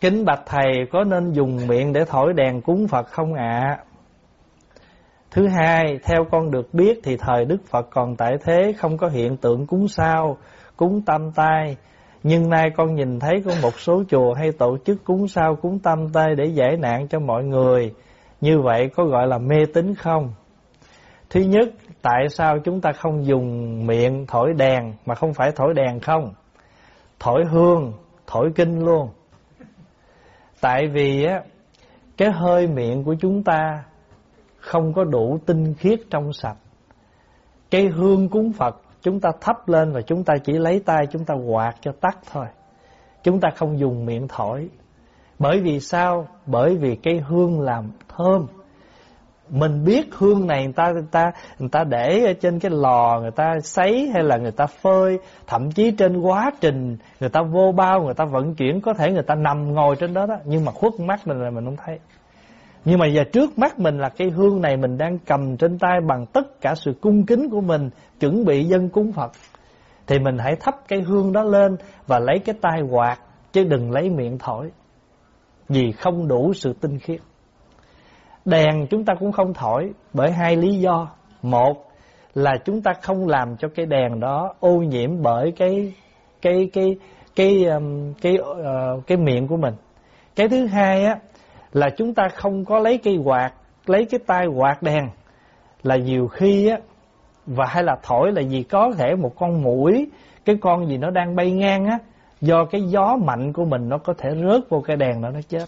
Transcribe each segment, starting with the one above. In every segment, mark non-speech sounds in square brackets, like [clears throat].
Kính bạch thầy có nên dùng miệng để thổi đèn cúng Phật không ạ? Thứ hai, theo con được biết thì thời Đức Phật còn tại thế không có hiện tượng cúng sao, cúng tam tai. Nhưng nay con nhìn thấy có một số chùa hay tổ chức cúng sao, cúng tam tai để giải nạn cho mọi người. Như vậy có gọi là mê tín không? Thứ nhất, tại sao chúng ta không dùng miệng thổi đèn mà không phải thổi đèn không? Thổi hương, thổi kinh luôn. Tại vì á, cái hơi miệng của chúng ta không có đủ tinh khiết trong sạch. Cái hương cúng Phật chúng ta thắp lên và chúng ta chỉ lấy tay, chúng ta quạt cho tắt thôi. Chúng ta không dùng miệng thổi. Bởi vì sao? Bởi vì cái hương làm thơm. Mình biết hương này người ta người ta người ta để ở trên cái lò người ta sấy hay là người ta phơi, thậm chí trên quá trình người ta vô bao người ta vận chuyển có thể người ta nằm ngồi trên đó đó, nhưng mà khuất mắt mình là mình không thấy. Nhưng mà giờ trước mắt mình là cái hương này mình đang cầm trên tay bằng tất cả sự cung kính của mình, chuẩn bị dân cúng Phật. Thì mình hãy thắp cái hương đó lên và lấy cái tay quạt, chứ đừng lấy miệng thổi. Vì không đủ sự tinh khiết. Đèn chúng ta cũng không thổi bởi hai lý do. Một là chúng ta không làm cho cái đèn đó ô nhiễm bởi cái cái cái cái um, cái cái, uh, cái miệng của mình. Cái thứ hai á là chúng ta không có lấy cây quạt, lấy cái tay quạt đèn là nhiều khi á và hay là thổi là vì có thể một con mũi, cái con gì nó đang bay ngang á, do cái gió mạnh của mình nó có thể rớt vô cái đèn đó nó chết.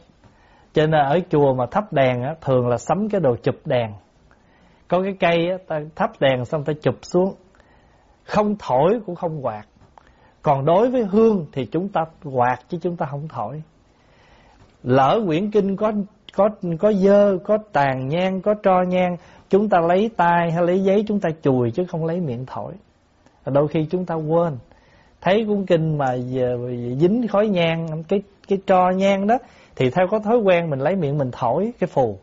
Cho nên ở chùa mà thắp đèn á, thường là sắm cái đồ chụp đèn. Có cái cây á, ta thắp đèn xong ta chụp xuống. Không thổi cũng không quạt. Còn đối với hương thì chúng ta quạt chứ chúng ta không thổi. Lỡ quyển kinh có có có dơ, có tàn nhang, có tro nhang, chúng ta lấy tay hay lấy giấy chúng ta chùi chứ không lấy miệng thổi. Đôi khi chúng ta quên. Thấy cuốn kinh mà dính khói nhang, cái cái tro nhang đó thì theo có thói quen mình lấy miệng mình thổi cái phù.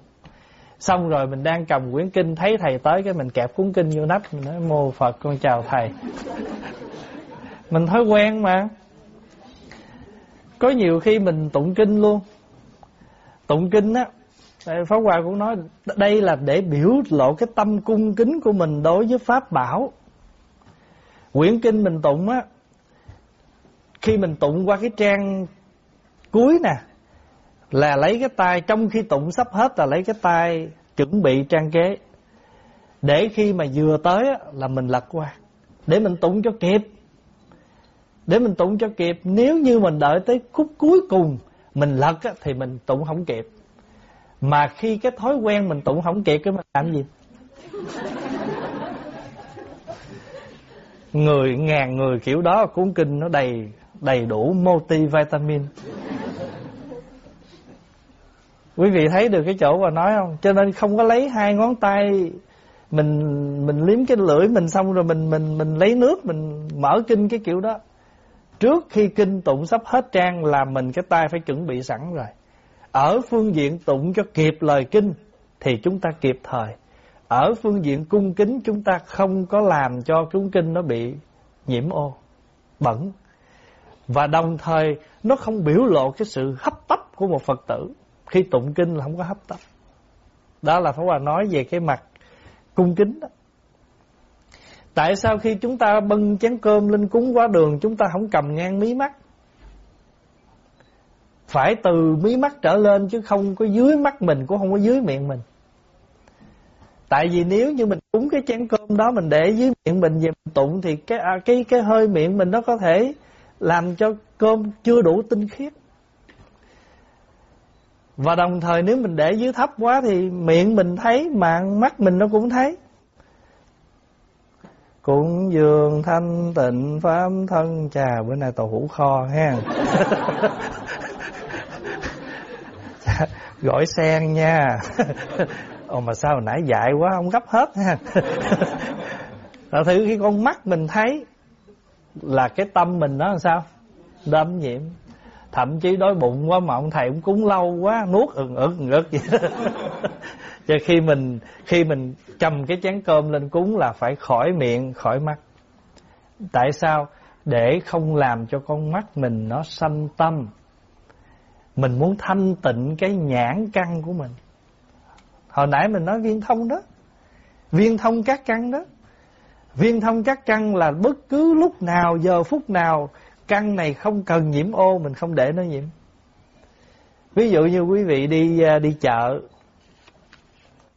Xong rồi mình đang cầm quyển kinh thấy thầy tới cái mình kẹp cuốn kinh vô nách mình nói mô Phật con chào thầy. [laughs] mình thói quen mà. Có nhiều khi mình tụng kinh luôn tụng kinh á Pháp Hòa cũng nói đây là để biểu lộ cái tâm cung kính của mình đối với Pháp Bảo. Quyển kinh mình tụng á, khi mình tụng qua cái trang cuối nè, là lấy cái tay, trong khi tụng sắp hết là lấy cái tay chuẩn bị trang kế. Để khi mà vừa tới là mình lật qua. Để mình tụng cho kịp. Để mình tụng cho kịp. Nếu như mình đợi tới khúc cuối cùng mình lật thì mình tụng không kịp mà khi cái thói quen mình tụng không kịp cái mình làm gì người ngàn người kiểu đó cuốn kinh nó đầy đầy đủ multivitamin quý vị thấy được cái chỗ mà nói không cho nên không có lấy hai ngón tay mình mình liếm cái lưỡi mình xong rồi mình mình mình lấy nước mình mở kinh cái kiểu đó Trước khi kinh tụng sắp hết trang là mình cái tay phải chuẩn bị sẵn rồi. Ở phương diện tụng cho kịp lời kinh thì chúng ta kịp thời. Ở phương diện cung kính chúng ta không có làm cho chúng kinh nó bị nhiễm ô, bẩn. Và đồng thời nó không biểu lộ cái sự hấp tấp của một Phật tử. Khi tụng kinh là không có hấp tấp. Đó là Pháp Hòa nói về cái mặt cung kính đó. Tại sao khi chúng ta bưng chén cơm lên cúng quá đường Chúng ta không cầm ngang mí mắt Phải từ mí mắt trở lên Chứ không có dưới mắt mình Cũng không có dưới miệng mình Tại vì nếu như mình cúng cái chén cơm đó Mình để dưới miệng mình về mình tụng Thì cái à, cái cái hơi miệng mình nó có thể Làm cho cơm chưa đủ tinh khiết và đồng thời nếu mình để dưới thấp quá Thì miệng mình thấy, mạng mắt mình nó cũng thấy. Cũng dường thanh tịnh, pháp thân Chà bữa nay tàu hũ kho ha. [laughs] Gọi sen nha. Ồ, mà sao nãy dại quá, không gấp hết ha. Là thử khi con mắt mình thấy Là cái tâm mình nó làm sao? Đâm nhiễm. Thậm chí đói bụng quá mà ông thầy cũng cúng lâu quá Nuốt ừng ực ừng ực vậy [laughs] Cho khi mình khi mình cầm cái chén cơm lên cúng là phải khỏi miệng, khỏi mắt. Tại sao? Để không làm cho con mắt mình nó sanh tâm. Mình muốn thanh tịnh cái nhãn căn của mình Hồi nãy mình nói viên thông đó Viên thông các căn đó Viên thông các căn là bất cứ lúc nào, giờ phút nào Căn này không cần nhiễm ô, Mình không để nó nhiễm. Ví dụ như quý vị đi à, đi chợ,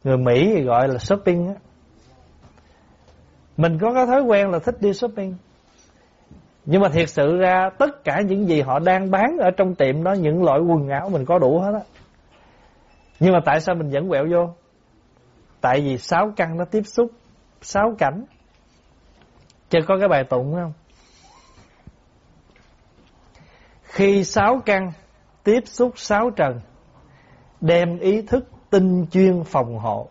Người Mỹ thì gọi là shopping á. Mình có cái thói quen là thích đi shopping. Nhưng mà thiệt sự ra, Tất cả những gì họ đang bán Ở trong tiệm đó, Những loại quần áo mình có đủ hết á. Nhưng mà tại sao mình vẫn quẹo vô? Tại vì sáu căn nó tiếp xúc, Sáu cảnh. Chứ có cái bài tụng không? Khi sáu căn Tiếp xúc sáu trần, Đem ý thức tinh chuyên phòng hộ.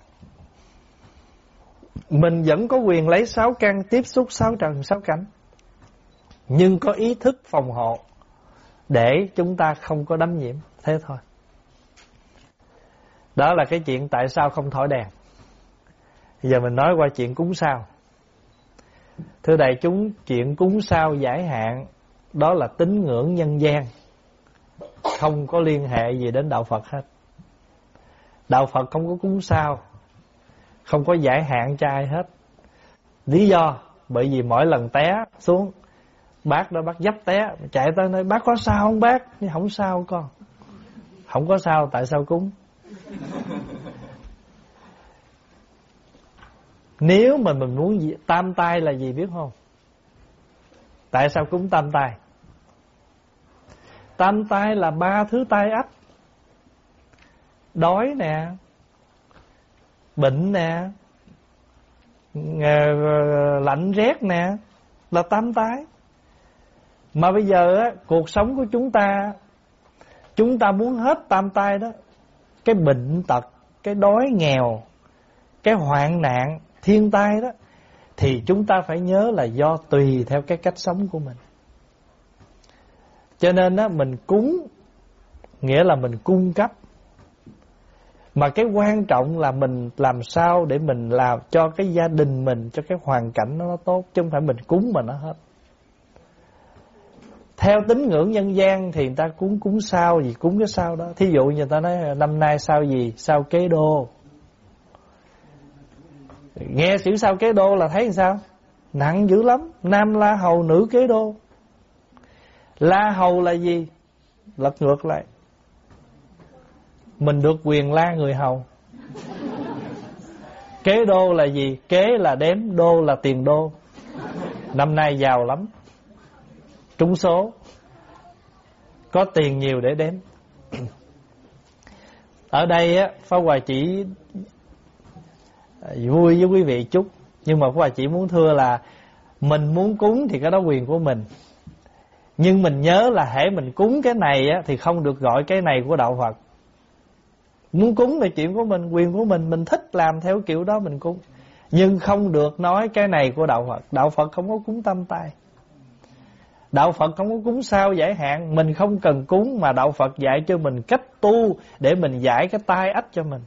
Mình vẫn có quyền lấy sáu căn Tiếp xúc sáu trần, sáu cảnh, Nhưng có ý thức phòng hộ Để chúng ta không có đấm nhiễm. Thế thôi. Đó là cái chuyện tại sao không thổi đèn. Giờ mình nói qua chuyện cúng sao. Thưa đại chúng, Chuyện cúng sao giải hạn đó là tín ngưỡng nhân gian. Không có liên hệ gì đến Đạo Phật hết. Đạo Phật không có cúng sao. Không có giải hạn cho ai hết. Lý do Bởi vì mỗi lần té xuống Bác đó bác dấp té Chạy tới nói bác có sao không bác? Nhưng không sao con. Không có sao tại sao cúng? Nếu mà mình muốn gì, tam tai là gì biết không? Tại sao cúng tam tai? Tam tai là ba thứ tai ách. Đói nè, bệnh nè, lạnh rét nè, là tam tai. Mà bây giờ á, cuộc sống của chúng ta, chúng ta muốn hết tam tai đó. Cái bệnh tật, cái đói nghèo, cái hoạn nạn, thiên tai đó thì chúng ta phải nhớ là do tùy theo cái cách sống của mình. Cho nên á mình cúng nghĩa là mình cung cấp. Mà cái quan trọng là mình làm sao để mình làm cho cái gia đình mình, cho cái hoàn cảnh nó tốt chứ không phải mình cúng mà nó hết. Theo tín ngưỡng nhân gian thì người ta cúng cúng sao gì cúng cái sao đó. Thí dụ như người ta nói năm nay sao gì, sao kế đô. Nghe xỉu sao kế đô là thấy sao? Nặng dữ lắm. Nam la hầu, nữ kế đô. La hầu là gì? Lật ngược lại. Mình được quyền la người hầu. Kế đô là gì? Kế là đếm, Đô là tiền đô. Năm nay giàu lắm. Trúng số. Có tiền nhiều để đếm. Ở đây á, Pháp Hòa chỉ Ờ, vui với quý vị chút. Nhưng mà quý bà chỉ muốn thưa là mình muốn cúng thì cái đó quyền của mình. Nhưng mình nhớ là hễ mình cúng cái này á, thì không được gọi cái này của đạo Phật. Muốn cúng là chuyện của mình quyền của mình mình thích làm theo kiểu đó mình cúng. Nhưng không được nói cái này của đạo Phật. Đạo Phật không có cúng tâm tay Đạo Phật không có cúng sao giải hạn. Mình không cần cúng mà Đạo Phật dạy cho mình cách tu Để mình giải cái tai ách cho mình.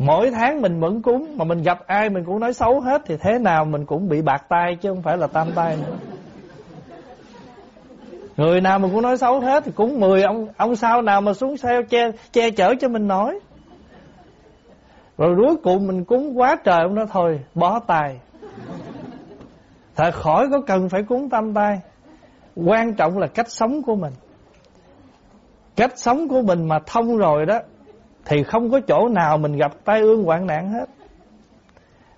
Mỗi tháng mình vẫn cúng Mà mình gặp ai mình cũng nói xấu hết Thì thế nào mình cũng bị bạc tay Chứ không phải là tam tay nữa. Người nào mình cũng nói xấu hết Thì cũng mười ông ông sao nào mà xuống xe che, che chở cho mình nói Rồi cuối cùng mình cúng quá trời Ông nói thôi bó tay. Thật khỏi có cần phải cúng tam tay. Quan trọng là cách sống của mình. Cách sống của mình mà thông rồi đó thì không có chỗ nào mình gặp tai ương hoạn nạn hết.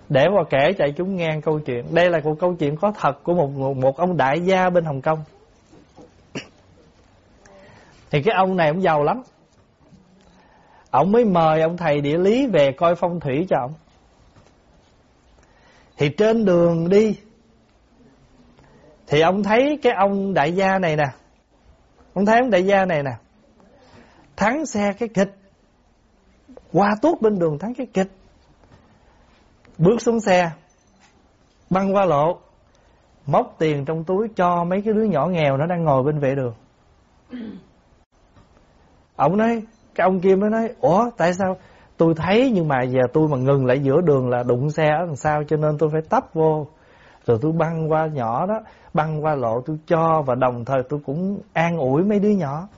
Để mà kể cho chúng nghe câu chuyện. Đây là một câu chuyện có thật của một một ông đại gia bên hồng kông. Thì cái ông này ông giàu lắm. Ông mới mời ông thầy địa lý về coi phong thủy cho ông. Thì trên đường đi, thì ông thấy cái ông đại gia này nè. Ông thấy ông đại gia này nè. Thắng xe cái kịch qua tuốt bên đường thắng cái kịch. Bước xuống xe, băng qua lộ, móc tiền trong túi cho mấy cái đứa nhỏ nghèo nó đang ngồi bên vệ đường. [clears throat] Ông nói, cái ông kia mới nói, ủa, tại sao tôi thấy nhưng mà giờ tôi mà ngừng lại giữa đường là đụng xe ở đằng sau cho nên tôi phải tấp vô. Rồi tôi băng qua nhỏ đó, băng qua lộ tôi cho và đồng thời tôi cũng an ủi mấy đứa nhỏ.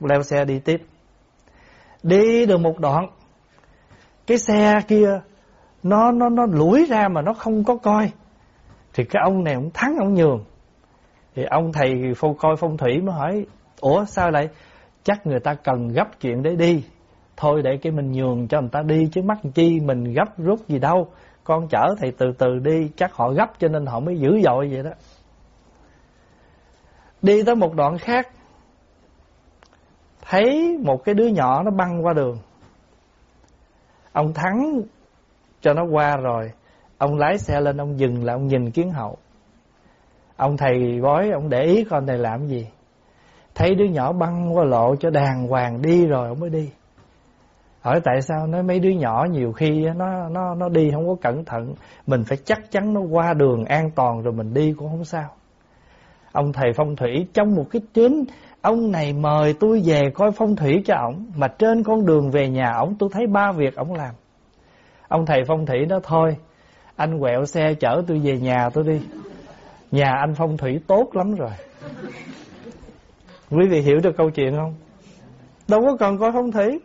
Leo xe đi tiếp đi được một đoạn. Cái xe kia, nó nó nó lủi ra mà nó không có coi. Thì cái ông này ông thắng ông nhường. Thì ông thầy phong coi phong thủy mới hỏi, ủa, sao lại? Chắc người ta cần gấp chuyện để đi. Thôi để cái mình nhường cho người ta đi, chứ mắc chi mình gấp rút gì đâu. Con chở thầy từ từ đi, chắc họ gấp cho nên họ mới dữ dội vậy đó. Đi tới một đoạn khác thấy một cái đứa nhỏ nó băng qua đường. Ông thắng cho nó qua rồi, ông lái xe lên, ông dừng lại, ông nhìn kiến hậu. Ông thầy bói, ông để ý con này làm gì. Thấy đứa nhỏ băng qua lộ cho đàng hoàng đi rồi, ông mới đi. Hỏi tại sao nói mấy đứa nhỏ nhiều khi nó nó nó đi không có cẩn thận. Mình phải chắc chắn nó qua đường an toàn rồi mình đi cũng không sao. Ông thầy phong thủy trong một cái chuyến ông này mời tôi về coi phong thủy cho ổng, mà trên con đường về nhà ổng tôi thấy ba việc ổng làm. Ông thầy phong thủy đó, thôi, anh quẹo xe chở tôi về nhà tôi đi. Nhà anh phong thủy tốt lắm rồi. Quý vị hiểu được câu chuyện không? Đâu có cần coi phong thủy.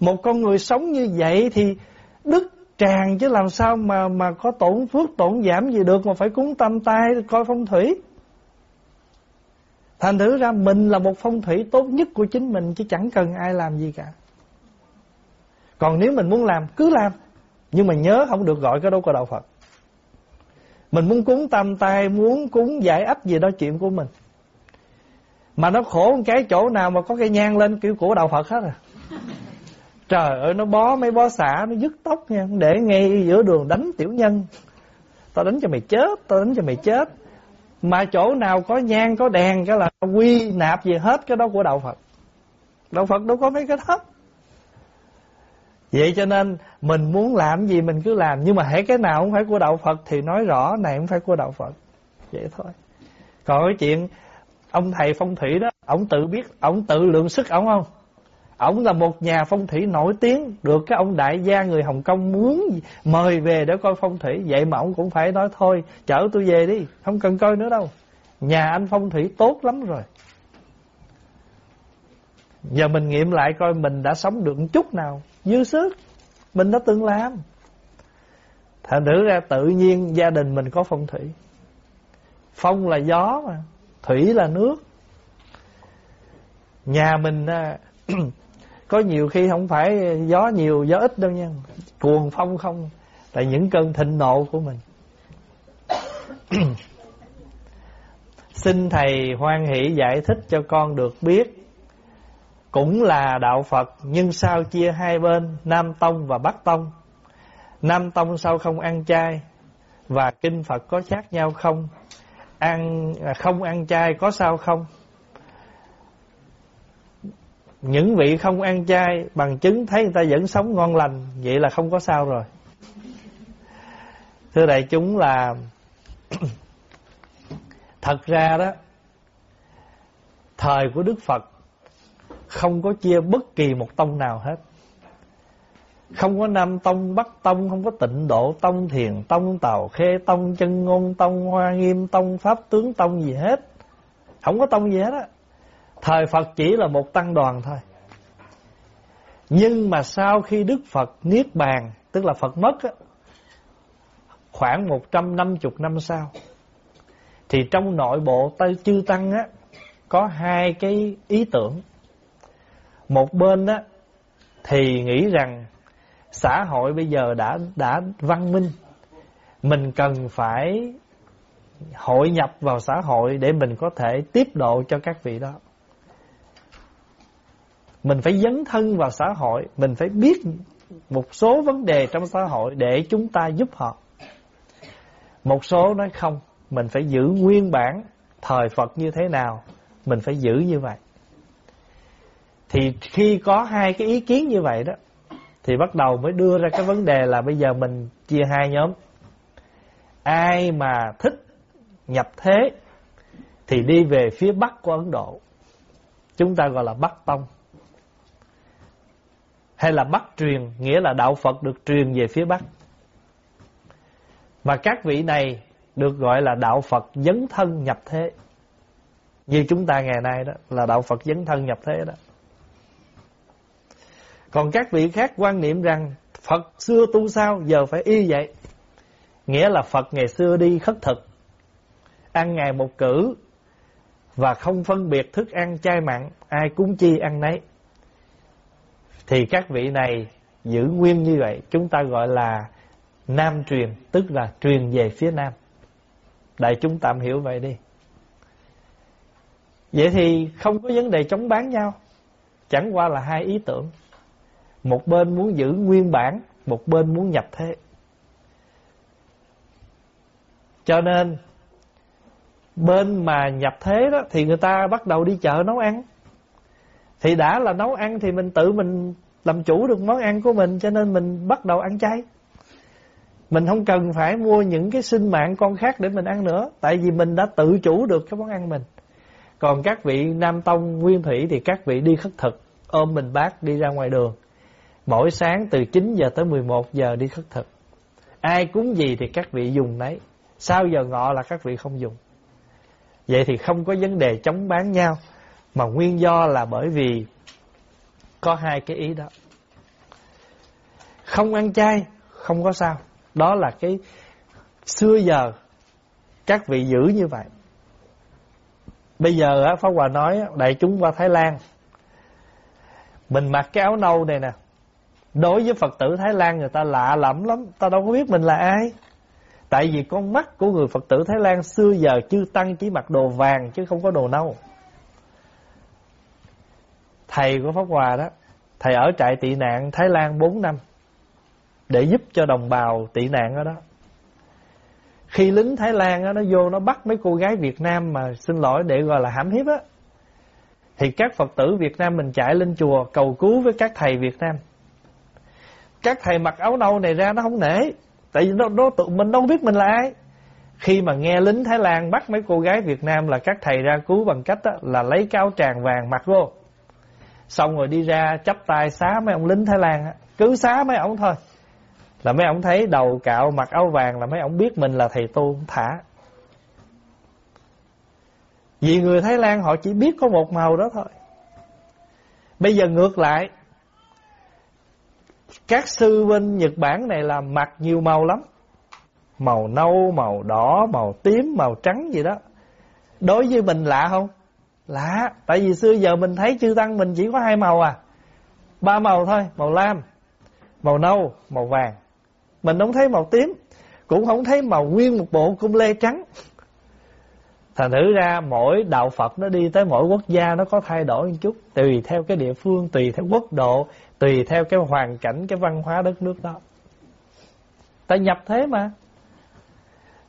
Một con người sống như vậy thì đức tràn chứ làm sao mà mà có tổn phước tổn giảm gì được mà phải cúng tâm tay coi phong thủy thành thử ra mình là một phong thủy tốt nhất của chính mình chứ chẳng cần ai làm gì cả. Còn nếu mình muốn làm, cứ làm. Nhưng mà nhớ không được gọi cái đâu có đạo Phật. Mình muốn cúng tam tai, muốn cúng giải ấp gì đó chuyện của mình. Mà nó khổ một cái chỗ nào mà có cái nhang lên kiểu của đạo Phật hết à. Trời ơi, nó bó mấy bó xả, Nó dứt tóc nha. Để ngay giữa đường đánh tiểu nhân. Tao đánh cho mày chết, Tao đánh cho mày chết. Mà chỗ nào có nhang, có đèn, Cái là quy nạp gì hết Cái đó của đạo Phật. Đạo Phật đâu có mấy cái đó. Vậy cho nên Mình muốn làm gì mình cứ làm. Nhưng mà hãy cái nào không phải của đạo Phật Thì nói rõ này không phải của đạo Phật. Vậy thôi. Còn cái chuyện Ông thầy phong thủy đó, Ông tự biết, Ông tự lượng sức ông không? Ông là một nhà phong thủy nổi tiếng, Được cái ông đại gia người Hồng Kông muốn mời về để coi phong thủy. Vậy mà ông cũng phải nói, thôi, Chở tôi về đi, Không cần coi nữa đâu. Nhà anh phong thủy tốt lắm rồi. Giờ mình nghiệm lại coi mình đã sống được chút nào. Dư sức, Mình đã từng làm. Thành thử ra tự nhiên gia đình mình có phong thủy. Phong là gió mà, Thủy là nước. Nhà mình à, [clears throat] Có nhiều khi không phải gió nhiều, gió ít đâu nha. Cuồng phong không Là những cơn thịnh nộ của mình. [clears throat] Xin Thầy hoan hỷ giải thích cho con được biết, Cũng là đạo Phật, Nhưng sao chia hai bên, Nam Tông và Bắc Tông? Nam Tông sao không ăn chay? Và Kinh Phật có khác nhau không? Ăn à, Không ăn chay có sao không? Những vị không ăn chay bằng chứng thấy người ta vẫn sống ngon lành, vậy là không có sao rồi. Thưa đại chúng là [clears throat] thật ra đó, thời của đức phật không có chia bất kỳ một tông nào hết. Không có nam tông, bắc tông, không có tịnh độ tông, thiền tông tàu khê tông, chân ngôn tông, hoa nghiêm tông, pháp tướng tông gì hết. Không có tông gì hết á. Thời Phật chỉ là một tăng đoàn thôi Nhưng mà sau khi Đức Phật Niết Bàn Tức là Phật mất á, Khoảng 150 năm sau Thì trong nội bộ Tây Chư Tăng á, Có hai cái ý tưởng Một bên á, Thì nghĩ rằng Xã hội bây giờ đã đã văn minh Mình cần phải hội nhập vào xã hội để mình có thể tiếp độ cho các vị đó. Mình phải dấn thân vào xã hội, Mình phải biết một số vấn đề trong xã hội Để chúng ta giúp họ. Một số nói không, Mình phải giữ nguyên bản Thời Phật như thế nào, Mình phải giữ như vậy. Thì khi có hai cái ý kiến như vậy đó, Thì bắt đầu mới đưa ra cái vấn đề là Bây giờ mình chia hai nhóm. Ai mà thích nhập thế Thì đi về phía Bắc của Ấn Độ. Chúng ta gọi là Bắc Tông hay là Bắc truyền, nghĩa là đạo Phật được truyền về phía Bắc. Và các vị này được gọi là đạo Phật dấn thân nhập thế. Như chúng ta ngày nay đó là đạo Phật dấn thân nhập thế đó. Còn các vị khác quan niệm rằng Phật xưa tu sao giờ phải y vậy. Nghĩa là Phật ngày xưa đi khất thực, ăn ngày một cử và không phân biệt thức ăn chay mặn, ai cúng chi ăn nấy. Thì các vị này giữ nguyên như vậy, chúng ta gọi là nam truyền, tức là truyền về phía nam. Đại chúng tạm hiểu vậy đi. Vậy thì không có vấn đề chống bán nhau, chẳng qua là hai ý tưởng. Một bên muốn giữ nguyên bản, một bên muốn nhập thế. Cho nên bên mà nhập thế đó thì người ta bắt đầu đi chợ nấu ăn. Thì đã là nấu ăn thì mình tự mình làm chủ được món ăn của mình cho nên mình bắt đầu ăn chay. Mình không cần phải mua những cái sinh mạng con khác để mình ăn nữa, tại vì mình đã tự chủ được cái món ăn mình. Còn các vị Nam Tông Nguyên Thủy thì các vị đi khất thực, ôm mình bác đi ra ngoài đường. Mỗi sáng từ 9 giờ tới 11 giờ đi khất thực. Ai cúng gì thì các vị dùng đấy. Sau giờ ngọ là các vị không dùng. Vậy thì không có vấn đề chống bán nhau. Mà nguyên do là bởi vì có hai cái ý đó. Không ăn chay, không có sao. Đó là cái xưa giờ các vị giữ như vậy. Bây giờ á Pháp Hòa nói đại chúng qua Thái Lan mình mặc cái áo nâu này nè Đối với Phật tử Thái Lan người ta lạ lẫm lắm Ta đâu có biết mình là ai Tại vì con mắt của người Phật tử Thái Lan Xưa giờ chư Tăng chỉ mặc đồ vàng Chứ không có đồ nâu Thầy của Pháp Hòa đó Thầy ở trại tị nạn Thái Lan 4 năm Để giúp cho đồng bào tị nạn ở đó. Khi lính Thái Lan đó, nó vô nó bắt mấy cô gái Việt Nam Mà xin lỗi để gọi là hãm hiếp á Thì các Phật tử Việt Nam mình chạy lên chùa Cầu cứu với các thầy Việt Nam. Các thầy mặc áo nâu này ra nó không nể tại vì nó, nó tự mình đâu biết mình là ai. Khi mà nghe lính Thái Lan bắt mấy cô gái Việt Nam là các thầy ra cứu bằng cách đó, là lấy cáo tràng vàng mặc vô xong rồi đi ra chắp tay xá mấy ông lính Thái Lan cứ xá mấy ông thôi. Là mấy ông thấy đầu cạo mặc áo vàng là mấy ông biết mình là thầy tu thả. Vì người Thái Lan họ chỉ biết có một màu đó thôi. Bây giờ ngược lại. Các sư bên Nhật Bản này là mặc nhiều màu lắm. Màu nâu, màu đỏ, màu tím, màu trắng gì đó. Đối với mình lạ không? Lạ Tại vì xưa giờ mình thấy chư Tăng mình chỉ có hai màu à. Ba màu thôi Màu lam, màu nâu, màu vàng. Mình không thấy màu tím Cũng không thấy màu nguyên một bộ cung lê trắng. Thành thử ra mỗi đạo Phật nó đi tới mỗi quốc gia nó có thay đổi một chút Tùy theo cái địa phương, tùy theo quốc độ Tùy theo cái hoàn cảnh, cái văn hóa đất nước đó. Ta nhập thế mà.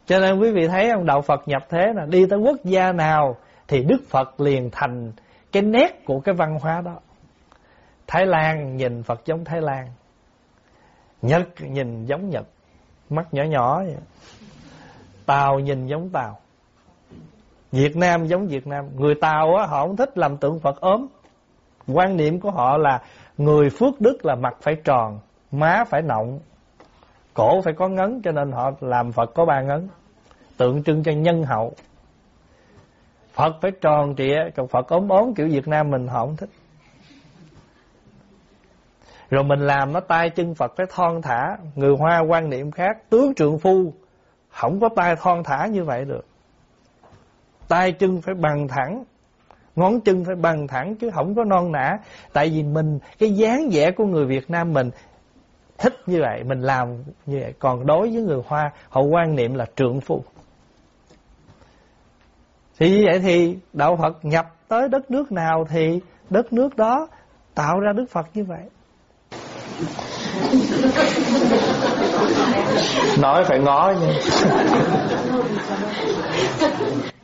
Cho nên quý vị thấy ông đạo Phật nhập thế là Đi tới quốc gia nào thì Đức Phật liền thành cái nét của cái văn hóa đó. Thái Lan nhìn Phật giống Thái Lan Nhật nhìn giống Nhật Mắt nhỏ nhỏ vậy. Tàu nhìn giống Tàu Việt Nam giống Việt Nam. Người Tàu á, họ không thích làm tượng Phật ốm. Quan niệm của họ là Người phước đức là mặt phải tròn Má phải nọng Cổ phải có ngấn cho nên họ làm Phật có ba ngấn. Tượng trưng cho nhân hậu. Phật phải tròn trịa, Còn Phật ốm ốm kiểu Việt Nam mình họ không thích. Rồi mình làm nó tay chân Phật phải thon thả, Người Hoa quan niệm khác, Tướng trượng phu, Không có tay thon thả như vậy được. Tay chân phải bằng thẳng, ngón chân phải bằng thẳng chứ không có non nã. Tại vì mình, cái dáng vẻ của người Việt Nam mình thích như vậy, mình làm như vậy. Còn đối với người Hoa, họ quan niệm là trượng phu thì như vậy thì đạo Phật nhập tới đất nước nào thì đất nước đó tạo ra Đức Phật như vậy. [laughs] Nói phải ngó nha. [laughs]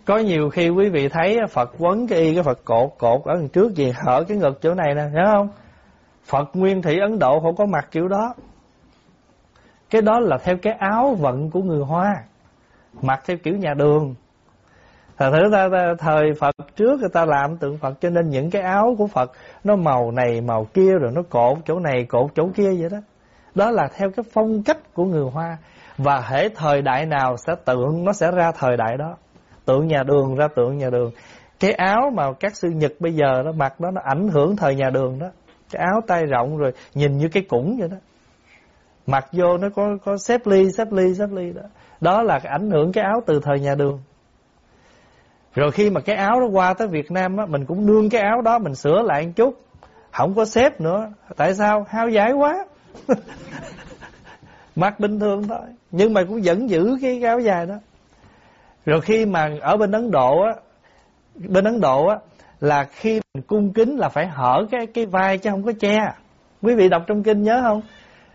Có nhiều khi quý vị thấy Phật quấn cái y cái Phật cột cột ở đằng trước gì hở cái ngực chỗ này nè nhớ không? Phật nguyên thủy Ấn Độ họ có mặc kiểu đó. Cái đó là theo cái áo vận của người Hoa mặc theo kiểu nhà đường Thật thử ta, ta thời Phật trước người ta làm tượng Phật cho nên những cái áo của Phật nó màu này màu kia rồi nó cột chỗ này cột chỗ kia vậy đó. Đó là theo cái phong cách của người Hoa. Và hễ thời đại nào sẽ tượng nó sẽ ra thời đại đó. Tượng nhà đường ra tượng nhà đường. Cái áo mà các sư nhật bây giờ nó mặc đó nó ảnh hưởng thời nhà đường đó. Cái áo tay rộng rồi nhìn như cái củng vậy đó. Mặc vô nó có có xếp ly xếp ly xếp ly đó. Đó là ảnh hưởng cái áo từ thời nhà đường rồi khi mà cái áo đó qua tới Việt Nam á, mình cũng nương cái áo đó, mình sửa lại một chút. Không có xếp nữa. Tại sao? Hao giải quá. [laughs] Mặc bình thường thôi. Nhưng mà cũng vẫn giữ cái áo dài đó. Rồi khi mà ở bên Ấn Độ á, bên Ấn Độ á, là khi mình cung kính là phải hở cái cái vai chứ không có che. Quý vị đọc trong kinh nhớ không?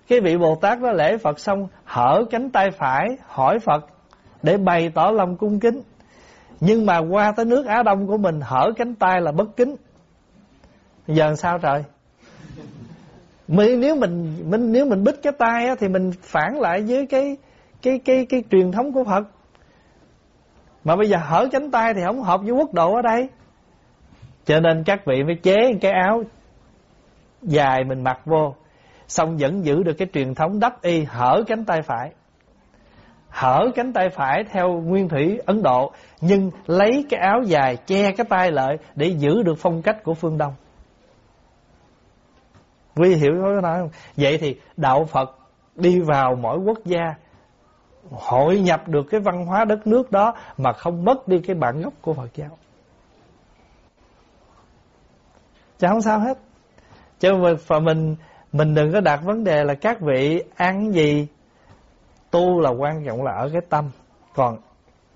Cái vị Bồ Tát đó lễ Phật xong, hở cánh tay phải hỏi Phật để bày tỏ lòng cung kính nhưng mà qua tới nước Á Đông của mình hở cánh tay là bất kính. Giờ sao trời? Mình nếu mình mình nếu mình bích cái tay á, thì mình phản lại với cái cái cái cái truyền thống của Phật. Mà bây giờ hở cánh tay thì không hợp với quốc độ ở đây. Cho nên các vị mới chế cái áo dài mình mặc vô xong vẫn giữ được cái truyền thống đắp y hở cánh tay phải hở cánh tay phải theo nguyên thủy Ấn Độ, nhưng lấy cái áo dài che cái tay lại để giữ được phong cách của phương Đông Quý hiểu có nói không? Vậy thì đạo Phật đi vào mỗi quốc gia, hội nhập được cái văn hóa đất nước đó mà không mất đi cái bản gốc của Phật giáo. Chứ không sao hết. Chứ mà mình mình đừng có đặt vấn đề là các vị ăn gì tu là quan trọng là ở cái tâm. Còn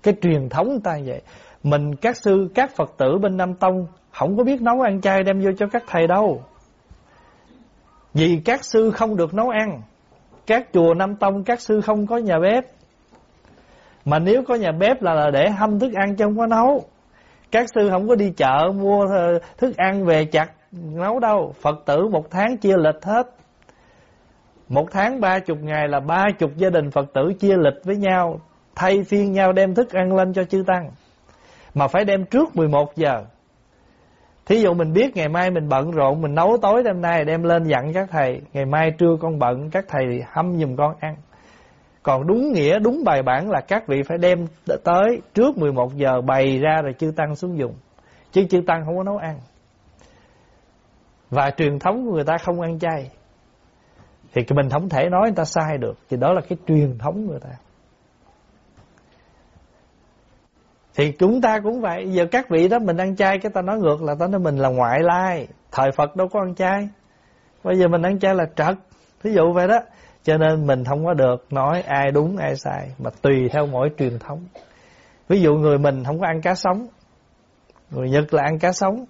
cái truyền thống ta vậy. Mình các sư, các Phật tử bên Nam Tông không có biết nấu ăn chay đem vô cho các thầy đâu. Vì các sư không được nấu ăn Các chùa Nam Tông các sư không có nhà bếp Mà nếu có nhà bếp là, là để hâm thức ăn chứ không có nấu Các sư không có đi chợ mua ờ, thức ăn về chặt nấu đâu Phật tử một tháng chia lịch hết một tháng ba chục ngày là ba chục gia đình Phật tử chia lịch với nhau, Thay phiên nhau đem thức ăn lên cho chư Tăng. Mà phải đem trước 11 giờ. Thí dụ mình biết ngày mai mình bận rộn, Mình nấu tối đêm nay đem lên dặn các thầy, Ngày mai trưa con bận, Các thầy hâm giùm con ăn. Còn đúng nghĩa, đúng bài bản là Các vị phải đem tới trước 11 giờ Bày ra rồi chư Tăng xuống dùng. Chứ chư Tăng không có nấu ăn. Và truyền thống của người ta không ăn chay. Thì mình không thể nói người ta sai được, Thì đó là cái truyền thống người ta. Thì chúng ta cũng vậy. Giờ các vị đó mình ăn chay, Cái ta nói ngược là ta nói mình là ngoại lai. Thời Phật đâu có ăn chay. Bây giờ mình ăn chay là trật. Thí dụ vậy đó. Cho nên mình không có được nói ai đúng, ai sai, Mà tùy theo mỗi truyền thống. Ví dụ người mình không có ăn cá sống, Người Nhật là ăn cá sống,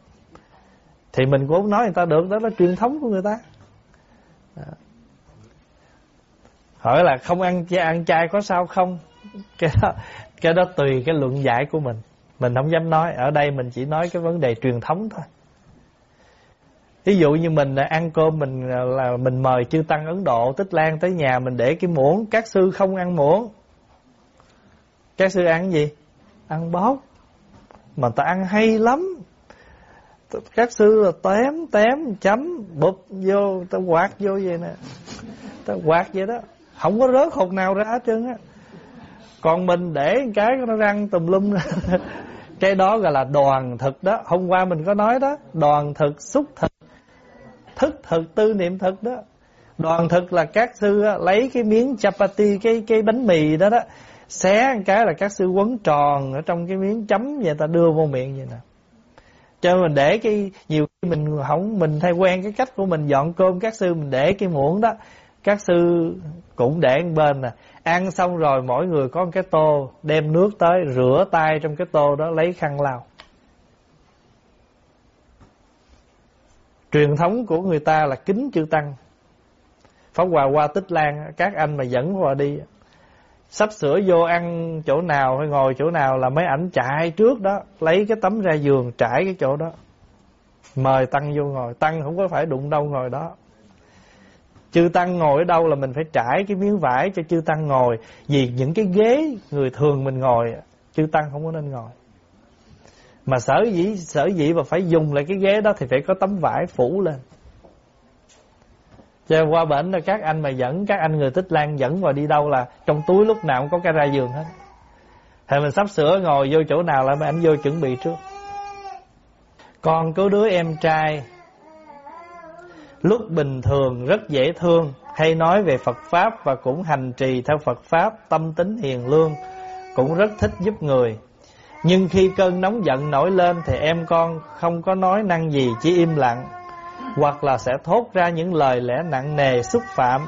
Thì mình cũng nói người ta được. Đó là truyền thống của người ta. Hỏi là không ăn chay, ăn chay có sao không? Cái đó cái đó tùy cái luận giải của mình. Mình không dám nói. Ở đây mình chỉ nói cái vấn đề truyền thống thôi. Ví dụ như mình ăn cơm mình là mình mời chư tăng Ấn Độ Tích Lan tới nhà mình để cái muỗng. Các sư không ăn muỗng. Các sư ăn gì? Ăn bóp. Mà ta ăn hay lắm. Các sư là tém tém chấm bụp vô Ta quạt vô vậy nè. Ta quạt vậy đó. Không có rớt hột nào ra hết trơn á. Còn mình để cái nó răng tùm lum. [laughs] Cái đó gọi là đoàn thực đó. Hôm qua mình có nói đó, đoàn thực xúc thực. Thức thực, tư niệm thực đó. Đoàn thực là các sư lấy cái miếng chapati, cái cái bánh mì đó đó, xé cái là các sư quấn tròn ở trong cái miếng chấm vậy ta đưa vô miệng vậy nè. Cho mình để cái, nhiều khi mình không, mình thay quen cái cách của mình dọn cơm, các sư mình để cái muỗng đó các sư cũng để bên nè. Ăn xong rồi mỗi người có một cái tô, Đem nước tới, rửa tay trong cái tô đó, Lấy khăn lau. Truyền thống của người ta là kính chư Tăng. Pháp Hòa qua Tích Lan, Các anh mà dẫn hòa đi, Sắp sửa vô ăn chỗ nào hay ngồi chỗ nào là mấy ảnh chạy trước đó, Lấy cái tấm ra giường, trải cái chỗ đó. Mời Tăng vô ngồi. Tăng không có phải đụng đâu ngồi đó. Chư Tăng ngồi ở đâu là mình phải trải cái miếng vải cho chư Tăng ngồi. Vì những cái ghế người thường mình ngồi, Chư Tăng không có nên ngồi. Mà sở dĩ sở dĩ mà phải dùng lại cái ghế đó Thì phải có tấm vải phủ lên. Cho qua bệnh là các anh mà dẫn, Các anh người tích lan dẫn vào đi đâu là Trong túi lúc nào cũng có cái ra giường hết. Thì mình sắp sửa ngồi vô chỗ nào là mấy anh vô chuẩn bị trước. Còn có đứa em trai Lúc bình thường rất dễ thương, Hay nói về Phật Pháp Và cũng hành trì theo Phật Pháp, Tâm tính hiền lương, Cũng rất thích giúp người. Nhưng khi cơn nóng giận nổi lên Thì em con không có nói năng gì, Chỉ im lặng, Hoặc là sẽ thốt ra những lời lẽ nặng nề, Xúc phạm,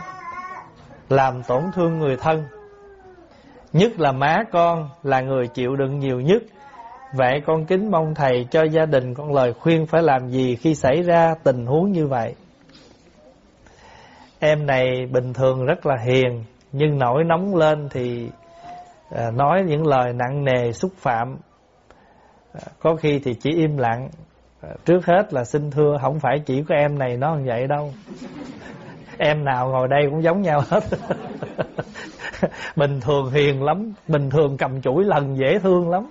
Làm tổn thương người thân. Nhất là má con Là người chịu đựng nhiều nhất. Vậy con kính mong thầy cho gia đình con lời khuyên phải làm gì khi xảy ra tình huống như vậy. Em này bình thường rất là hiền, nhưng nổi nóng lên thì à, nói những lời nặng nề xúc phạm. À, có khi thì chỉ im lặng. À, trước hết là xin thưa không phải chỉ có em này nó như vậy đâu. [laughs] Em nào ngồi đây cũng giống nhau hết. [laughs] bình thường hiền lắm, bình thường cầm chuỗi lần dễ thương lắm.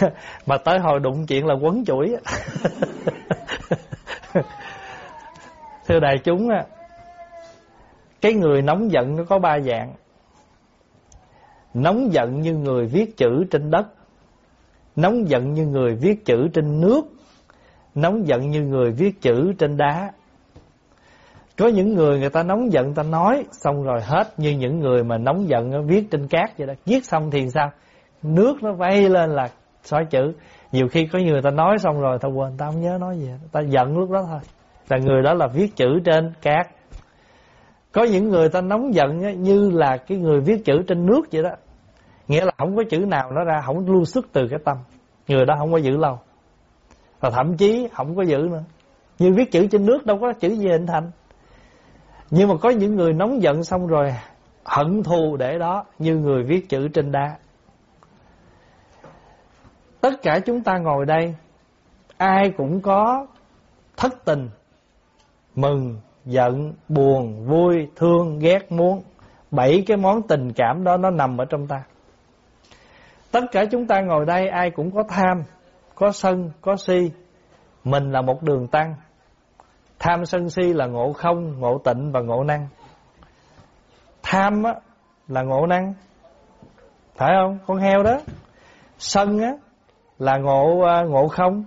[laughs] mà tới hồi đụng chuyện là quấn chuỗi thưa đại chúng á cái người nóng giận nó có ba dạng. Nóng giận như người viết chữ trên đất. Nóng giận như người viết chữ trên nước. Nóng giận như người viết chữ trên đá. Có những người người ta nóng giận, ta nói, xong rồi hết. Như những người mà nóng giận, nó viết trên cát vậy đó. Viết xong thì sao? Nước nó vây lên là xóa chữ. Nhiều khi có người ta nói xong rồi, ta quên, ta không nhớ nói gì ta giận lúc đó thôi. Là người đó là viết chữ trên cát có những người ta nóng giận như là cái người viết chữ trên nước vậy đó. Nghĩa là không có chữ nào nó ra không lưu xuất từ cái tâm. Người đó không có giữ lâu. Và thậm chí không có giữ nữa. Như viết chữ trên nước đâu có chữ gì hình thành. Nhưng mà có những người nóng giận xong rồi hận thù để đó như người viết chữ trên đá. Tất cả chúng ta ngồi đây Ai cũng có thất tình Mừng, giận, buồn, vui, thương, ghét, muốn. Bảy cái món tình cảm đó nó nằm ở trong ta. Tất cả chúng ta ngồi đây ai cũng có tham Có sân, có si. Mình là một đường tăng. Tham sân si là ngộ không, ngộ tịnh và ngộ năng. Tham á, là ngộ năng. Phải không? Con heo đó. Sân á, là ngộ à, ngộ không,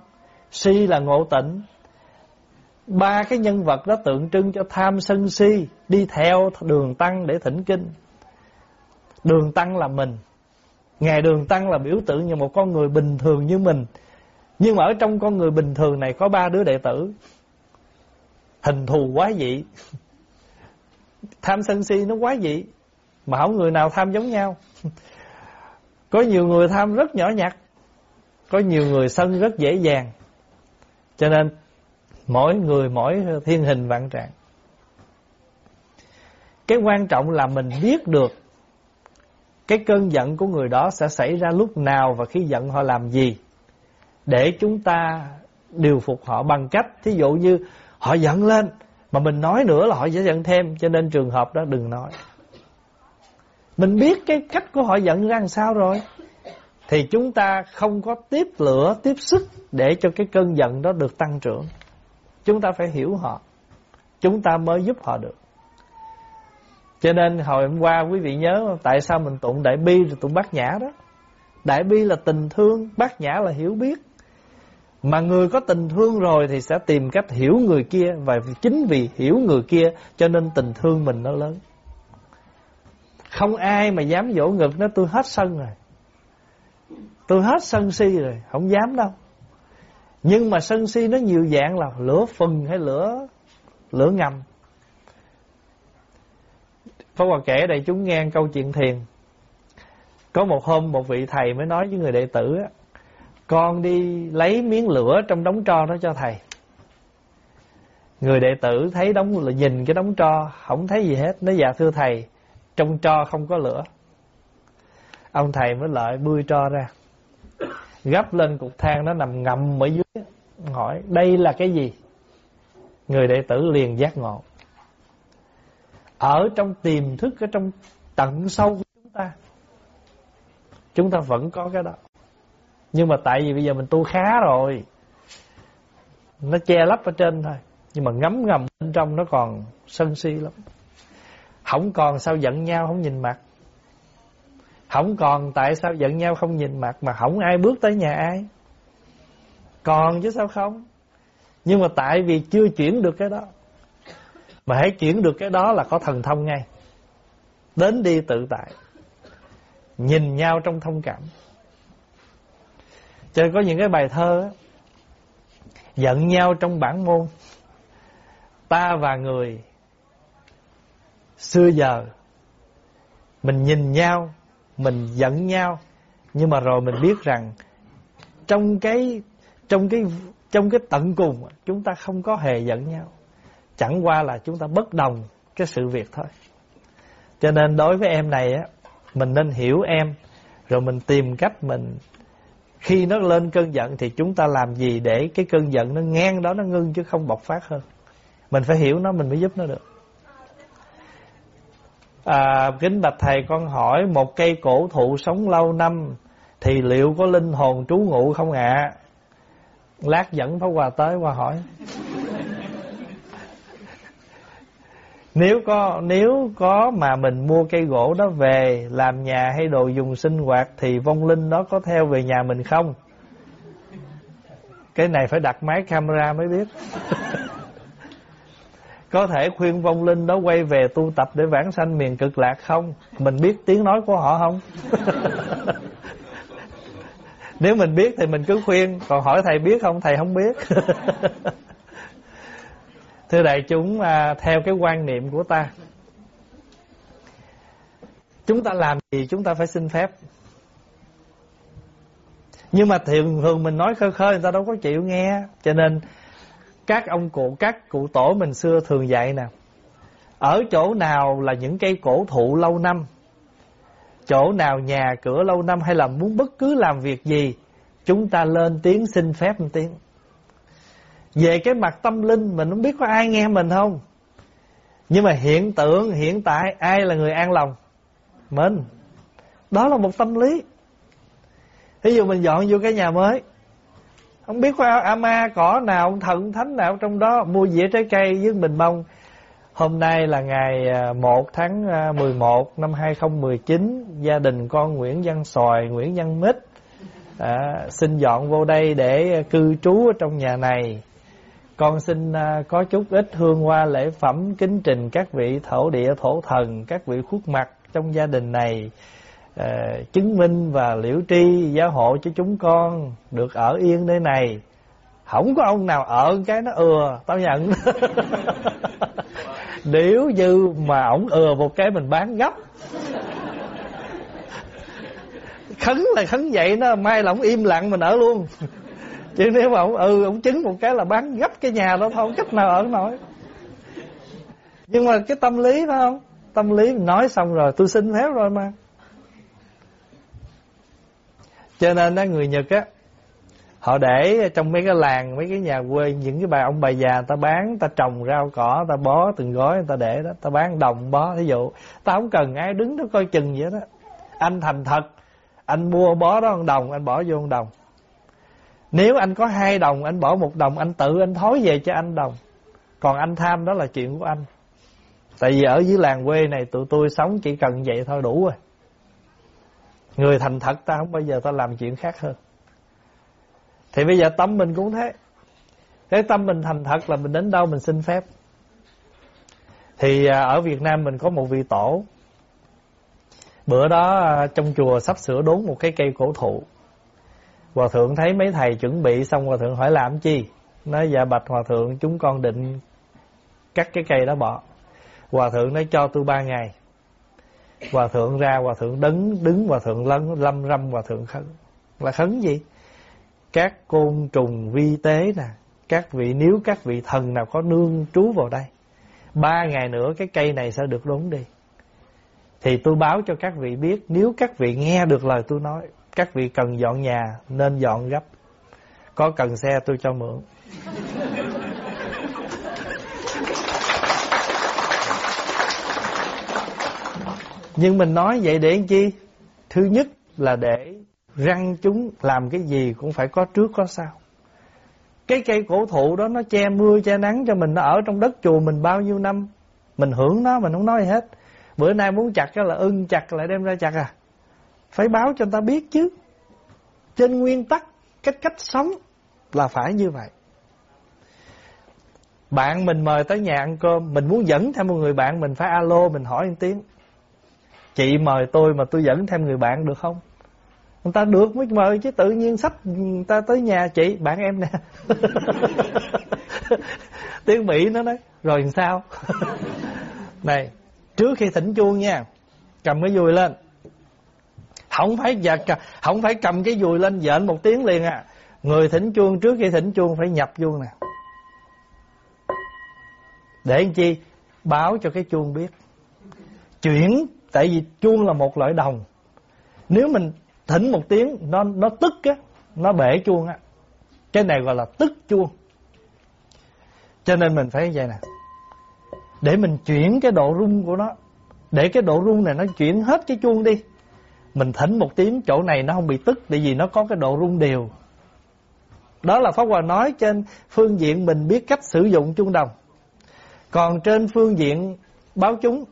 si là ngộ tịnh. Ba cái nhân vật đó tượng trưng cho tham sân si, đi theo đường tăng để thỉnh kinh. Đường tăng là mình. Ngài đường tăng là biểu tượng như một con người bình thường như mình. Nhưng mà ở trong con người bình thường này có ba đứa đệ tử. Hình thù quá dị. Tham sân si nó quá dị. Mà không người nào tham giống nhau. Có nhiều người tham rất nhỏ nhặt, có nhiều người sân rất dễ dàng cho nên mỗi người mỗi thiên hình vạn trạng. Cái quan trọng là mình biết được cái cơn giận của người đó sẽ xảy ra lúc nào và khi giận họ làm gì. Để chúng ta điều phục họ bằng cách thí dụ như họ giận lên mà mình nói nữa là họ sẽ giận thêm cho nên trường hợp đó đừng nói. Mình biết cái cách của họ giận ra làm sao rồi thì chúng ta không có tiếp lửa, tiếp sức để cho cái cơn giận đó được tăng trưởng. Chúng ta phải hiểu họ. Chúng ta mới giúp họ được. Cho nên hồi hôm qua quý vị nhớ tại sao mình tụng đại bi rồi tụng bát nhã đó. Đại bi là tình thương, bát nhã là hiểu biết. Mà người có tình thương rồi thì sẽ tìm cách hiểu người kia và chính vì hiểu người kia cho nên tình thương mình nó lớn. Không ai mà dám dỗ ngực nó tôi hết sân rồi. Tôi hết sân si rồi Không dám đâu nhưng mà sân si nó nhiều dạng là Lửa phừng hay lửa Lửa ngầm. Pháp Hòa kể đây chúng nghe câu chuyện thiền. Có một hôm một vị thầy mới nói với người đệ tử á, Con đi lấy miếng lửa trong đống tro đó cho thầy. Người đệ tử thấy đống là nhìn cái đống tro Không thấy gì hết. Nói dạ thưa thầy Trong tro không có lửa. Ông thầy mới lại bươi tro ra gấp lên cục than nó nằm ngầm ở dưới. Hỏi, đây là cái gì? Người đệ tử liền giác ngộ. Ở trong tiềm thức, ở trong tận sâu của chúng ta chúng ta vẫn có cái đó. Nhưng mà tại vì bây giờ mình tu khá rồi, nó che lấp ở trên thôi, nhưng mà ngấm ngầm bên trong nó còn sân si lắm. Không còn sao giận nhau không nhìn mặt không còn, tại sao giận nhau không nhìn mặt Mà không ai bước tới nhà ai? Còn chứ sao không? Nhưng mà tại vì chưa chuyển được cái đó. Mà hãy chuyển được cái đó là có thần thông ngay. Đến đi tự tại. Nhìn nhau trong thông cảm. Cho có những cái bài thơ giận nhau trong bản môn. Ta và người, xưa giờ, mình nhìn nhau mình giận nhau. Nhưng mà rồi mình biết rằng trong cái trong cái trong cái tận cùng, chúng ta không có hề giận nhau. Chẳng qua là chúng ta bất đồng cái sự việc thôi. Cho nên đối với em này á, mình nên hiểu em, rồi mình tìm cách mình, khi nó lên cơn giận thì chúng ta làm gì để cái cơn giận nó ngang đó, nó ngưng chứ không bộc phát hơn. Mình phải hiểu nó, mình mới giúp nó được à, kính bạch thầy con hỏi một cây cổ thụ sống lâu năm thì liệu có linh hồn trú ngụ không ạ à? lát dẫn Pháp Hòa tới qua hỏi Nếu có nếu có mà mình mua cây gỗ đó về làm nhà hay đồ dùng sinh hoạt thì vong linh đó có theo về nhà mình không? Cái này phải đặt máy camera mới biết. [laughs] có thể khuyên vong linh đó quay về tu tập để vãng sanh miền cực lạc không? Mình biết tiếng nói của họ không? [laughs] Nếu mình biết thì mình cứ khuyên. Còn hỏi thầy biết không? Thầy không biết. [laughs] Thưa đại chúng à, Theo cái quan niệm của ta Chúng ta làm gì chúng ta phải xin phép. Nhưng mà thường thường mình nói khơi khơi Người ta đâu có chịu nghe. Cho nên các ông cụ, Các cụ tổ mình xưa thường dạy nè, Ở chỗ nào là những cây cổ thụ lâu năm, Chỗ nào nhà cửa lâu năm hay là muốn bất cứ làm việc gì, Chúng ta lên tiếng xin phép một tiếng. Về cái mặt tâm linh Mình không biết có ai nghe mình không, Nhưng mà hiện tượng, Hiện tại, ai là người an lòng? Mình. Đó là một tâm lý. Ví dụ mình dọn vô cái nhà mới không biết có ama cỏ nào thận thánh nào trong đó Mua dĩa trái cây với bình mong Hôm nay là ngày à, 1 tháng à, 11 năm 2019 Gia đình con Nguyễn Văn Sòi, Nguyễn Văn Mít à, Xin dọn vô đây để cư trú ở trong nhà này. Con xin à, có chút ít hương hoa lễ phẩm Kính trình các vị thổ địa thổ thần Các vị khuất mặt trong gia đình này à, Chứng minh và liễu tri giáo hộ cho chúng con Được ở yên nơi này. Không có ông nào ở cái nó ừa Tao nhận. [laughs] Nếu như mà ổng ừa một cái mình bán gấp. Khấn là khấn vậy nó Mai là ổng im lặng mình ở luôn. Chứ nếu mà ổng ừ ổng chứng một cái là bán gấp cái nhà đó thôi Không cách nào ở nổi. Nhưng mà cái tâm lý phải không? Tâm lý nói xong rồi tôi xin phép rồi mà. Cho nên đó người Nhật á, Họ để trong mấy cái làng, Mấy cái nhà quê, Những cái bà ông bà già ta bán Ta trồng rau cỏ Ta bó từng gói, người ta để đó Ta bán đồng, bó, Thí dụ. Ta không cần ai đứng đó coi chừng vậy đó. Anh thành thật, Anh mua bó đó một đồng, Anh bỏ vô một đồng. Nếu anh có hai đồng, Anh bỏ một đồng, Anh tự anh thối về cho anh đồng. Còn anh tham đó là chuyện của anh. Tại vì ở dưới làng quê này, Tụi tôi sống chỉ cần vậy thôi, đủ rồi. Người thành thật ta không bao giờ ta làm chuyện khác hơn. Thì bây giờ tâm mình cũng thế. Cái tâm mình thành thật là mình đến đâu mình xin phép. Thì à, ở Việt Nam mình có một vị tổ. Bữa đó à, trong chùa sắp sửa đốn một cái cây cổ thụ. Hòa thượng thấy mấy thầy chuẩn bị xong, Hòa thượng hỏi làm chi? Nói dạ bạch Hòa thượng, chúng con định cắt cái cây đó bỏ. Hòa thượng nói, cho tôi ba ngày. Hòa thượng ra, Hòa thượng đứng đứng Hòa thượng lân, lâm râm Hòa thượng khấn. Là khấn gì? Các côn trùng vi tế nè, các vị, nếu các vị thần nào có nương trú vào đây, ba ngày nữa cái cây này sẽ được đốn đi. Thì tôi báo cho các vị biết, nếu các vị nghe được lời tôi nói, các vị cần dọn nhà nên dọn gấp. Có cần xe tôi cho mượn. Nhưng mình nói vậy để làm chi? Thứ nhất là để răng chúng làm cái gì cũng phải có trước có sau. Cái cây cổ thụ đó nó che mưa che nắng cho mình, nó ở trong đất chùa mình bao nhiêu năm, mình hưởng nó, mình không nói gì hết. Bữa nay muốn chặt cái là ưng chặt lại đem ra chặt à. Phải báo cho người ta biết chứ. Trên nguyên tắc cách cách sống là phải như vậy. Bạn mình mời tới nhà ăn cơm, Mình muốn dẫn thêm một người bạn Mình phải alo mình hỏi một tiếng. Chị mời tôi mà tôi dẫn thêm người bạn được không? Người ta được mới mời chứ tự nhiên sắp người ta tới nhà chị, Bạn em nè. [laughs] Tiếng Mỹ nó nói, Rồi làm sao? [laughs] Này, Trước khi thỉnh chuông nha, Cầm cái dùi lên. Không phải giật không phải cầm cái dùi lên dện một tiếng liền à. Người thỉnh chuông, trước khi thỉnh chuông phải nhập chuông nè. Để làm chi? Báo cho cái chuông biết. Chuyển Tại vì chuông là một loại đồng. Nếu mình thỉnh một tiếng, Nó nó tức á, Nó bể chuông á. Cái này gọi là tức chuông. Cho nên mình phải như vậy nè. Để mình chuyển cái độ rung của nó, Để cái độ rung này nó chuyển hết cái chuông đi. Mình thỉnh một tiếng, chỗ này nó không bị tức, Tại vì nó có cái độ rung đều. Đó là Pháp Hòa nói trên phương diện mình biết cách sử dụng chuông đồng. Còn trên phương diện báo chúng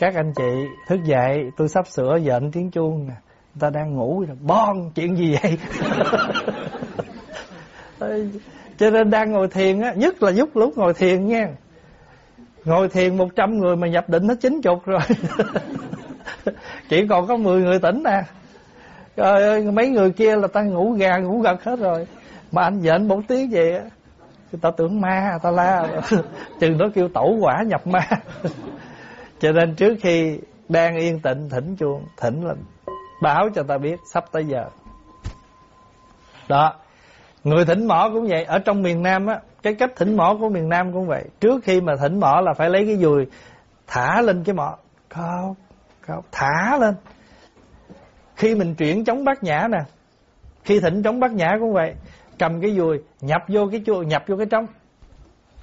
các anh chị thức dậy Tôi sắp sửa dện tiếng chuông nè. Người ta đang ngủ rồi Bon chuyện gì vậy? [laughs] Cho nên đang ngồi thiền á Nhất là lúc lúc ngồi thiền nha. Ngồi thiền 100 người mà nhập định hết 90 rồi. [laughs] Chỉ còn có 10 người tỉnh nè Trời ơi mấy người kia là ta ngủ gà ngủ gật hết rồi. Mà anh dện một tiếng vậy á. Ta tưởng ma ta la. [laughs] Chừng đó kêu tẩu quả nhập ma cho nên trước khi đang yên tịnh thỉnh chuông, Thỉnh lên Báo cho ta biết sắp tới giờ. Đó. Người thỉnh mỏ cũng vậy. Ở trong miền Nam á, Cái cách thỉnh mỏ của miền Nam cũng vậy. Trước khi mà thỉnh mỏ là phải lấy cái dùi, Thả lên cái mỏ. Không Không Thả lên. Khi mình chuyển chống bát nhã nè, Khi thỉnh chống bát nhã cũng vậy, Cầm cái dùi, Nhập vô cái chua Nhập vô cái trống.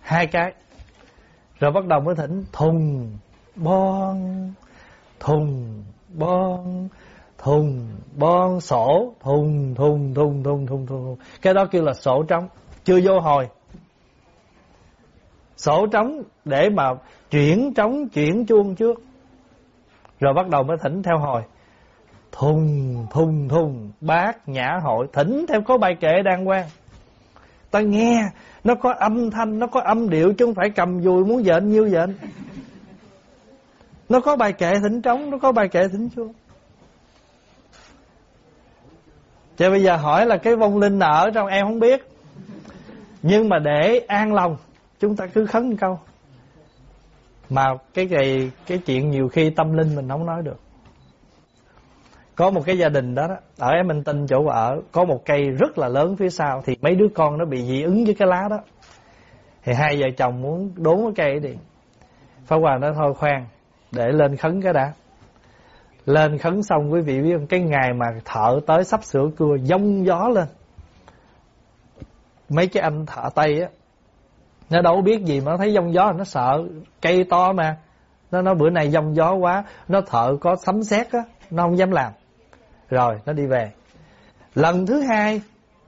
Hai cái. Rồi bắt đầu mới thỉnh Thùng. Bon Thùng Bon thùng bon sổ, thùng thùng thùng thùng thùng thùng cái đó kêu là sổ trống. Chưa vô hồi. Sổ trống để mà chuyển trống, chuyển chuông trước. Rồi bắt đầu mới thỉnh theo hồi. Thùng thùng thùng, bát, nhã hội. Thỉnh theo có bài kệ đang quan ta nghe, nó có âm thanh, nó có âm điệu chứ không phải cầm dùi muốn dện, nhiêu dện nó có bài kệ thỉnh trống nó có bài kệ thỉnh chuông Chứ bây giờ hỏi là cái vong linh nào ở trong em không biết. Nhưng mà để an lòng Chúng ta cứ khấn câu. Mà cái cái, cái chuyện nhiều khi tâm linh mình không nói được. Có một cái gia đình đó, đó Ở em mình tin chỗ ở Có một cây rất là lớn phía sau Thì mấy đứa con nó bị dị ứng với cái lá đó. Thì hai vợ chồng muốn đốn cái cây đi. Pháp Hoàng nói thôi khoan để lên khấn cái đã lên khấn xong, quý vị biết không? Cái ngày mà thợ tới sắp sửa cưa Dông gió lên. Mấy cái anh thợ Tây á, Nó đâu biết gì mà nó thấy dông gió, Nó sợ cây to mà. Nó nói, bữa nay dông gió quá, Nó thợ có sấm sét á, Nó không dám làm. Rồi, nó đi về. Lần thứ hai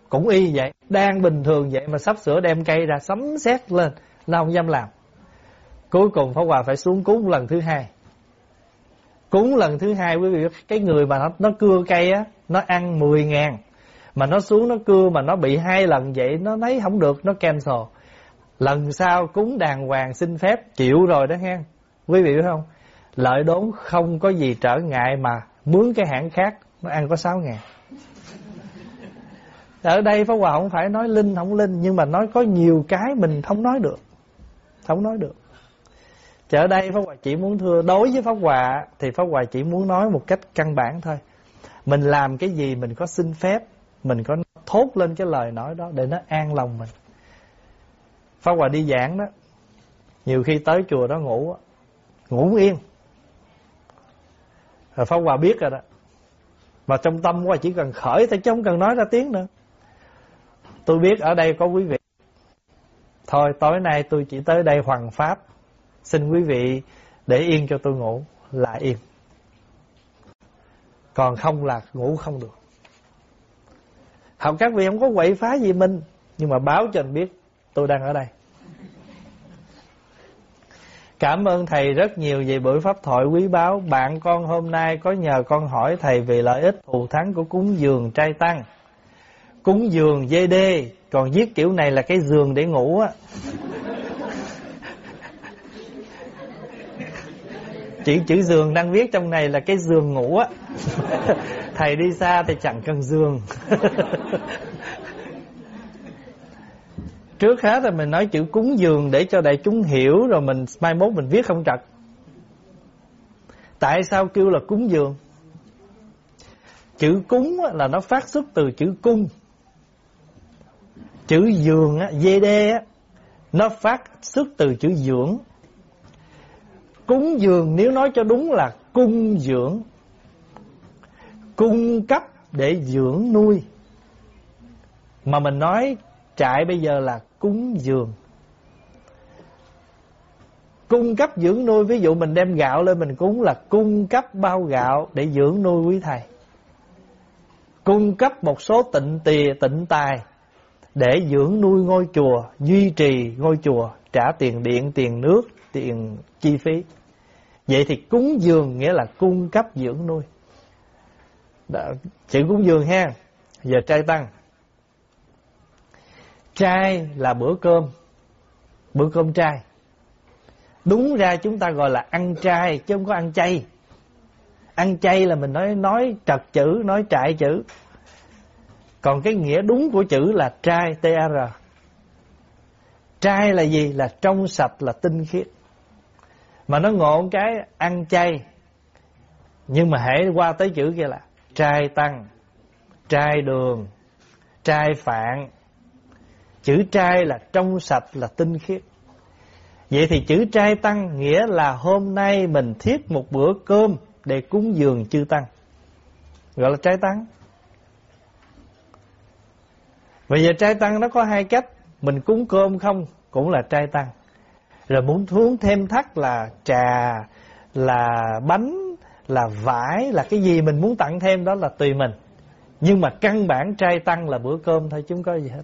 Cũng y vậy, Đang bình thường vậy mà sắp sửa đem cây ra sấm sét lên, Nó không dám làm. Cuối cùng Pháp Hòa phải xuống cúng lần thứ hai. Cúng lần thứ hai quý vị Cái người mà nó, nó cưa cây á Nó ăn 10 ngàn. Mà nó xuống nó cưa mà nó bị hai lần vậy Nó lấy không được nó cancel. Lần sau cúng đàng hoàng xin phép Chịu rồi đó nghe Quý vị biết không? Lợi đốn không có gì trở ngại mà Mướn cái hãng khác Nó ăn có 6 ngàn. Ở đây Pháp Hòa không phải nói linh không linh Nhưng mà nói có nhiều cái mình không nói được. Không nói được. Chợ đây Pháp Hòa chỉ muốn thưa, Đối với Pháp Hòa Thì Pháp Hòa chỉ muốn nói một cách căn bản thôi. Mình làm cái gì mình có xin phép, Mình có thốt lên cái lời nói đó Để nó an lòng mình. Pháp Hòa đi giảng đó, Nhiều khi tới chùa đó ngủ Ngủ yên. Rồi Pháp Hòa biết rồi đó. Mà trong tâm Hòa chỉ cần khởi Thôi, chứ không cần nói ra tiếng nữa. Tôi biết ở đây có quý vị. Thôi, tối nay tôi chỉ tới đây hoàng pháp. Xin quý vị để yên cho tôi ngủ là yên. Còn không là ngủ không được. Học các vị không có quậy phá gì mình, Nhưng mà báo cho anh biết tôi đang ở đây Cảm ơn thầy rất nhiều về buổi pháp thoại quý báu Bạn con hôm nay có nhờ con hỏi thầy về lợi ích thù thắng của cúng dường trai tăng Cúng giường dê đê, Còn viết kiểu này là cái giường để ngủ á Chữ chữ giường đang viết trong này là cái giường ngủ á [laughs] Thầy đi xa thì chẳng cần giường Trước hết là mình nói chữ cúng dường để cho đại chúng hiểu rồi mình mai mốt mình viết không trật. Tại sao kêu là cúng dường? Chữ cúng là nó phát xuất từ chữ cung. Chữ dường á, dê đê á, nó phát xuất từ chữ dưỡng. Cúng dường, nếu nói cho đúng là cung dưỡng. Cung cấp để dưỡng nuôi. Mà mình nói trại bây giờ là cúng dường cung cấp dưỡng nuôi, ví dụ mình đem gạo lên mình cúng là cung cấp bao gạo để dưỡng nuôi quý thầy cung cấp một số tịnh tìa tịnh tài để dưỡng nuôi ngôi chùa, duy trì ngôi chùa, trả tiền điện, tiền nước, tiền chi phí vậy thì cúng dường nghĩa là cung cấp dưỡng nuôi. Đó, chữ cúng dường ha. Giờ trai tăng. Trai là bữa cơm. Bữa cơm trai. Đúng ra chúng ta gọi là ăn trai Chứ không có ăn chay. Ăn chay là mình nói nói trật chữ Nói trại chữ. Còn cái nghĩa đúng của chữ là trai T-R Trai là gì? Là trong sạch là tinh khiết. Mà nó ngộ cái ăn chay Nhưng mà hãy qua tới chữ kia là Trai tăng Trai đường Trai phạn Chữ trai là trong sạch là tinh khiết Vậy thì chữ trai tăng nghĩa là hôm nay mình thiết một bữa cơm để cúng dường chư tăng. Gọi là trai tăng. Bây giờ trai tăng nó có hai cách, mình cúng cơm không cũng là trai tăng. Rồi muốn uống thêm thắt là trà, là bánh, là vải, là cái gì mình muốn tặng thêm đó là tùy mình. Nhưng mà căn bản trai tăng là bữa cơm thôi chứ không có gì hết.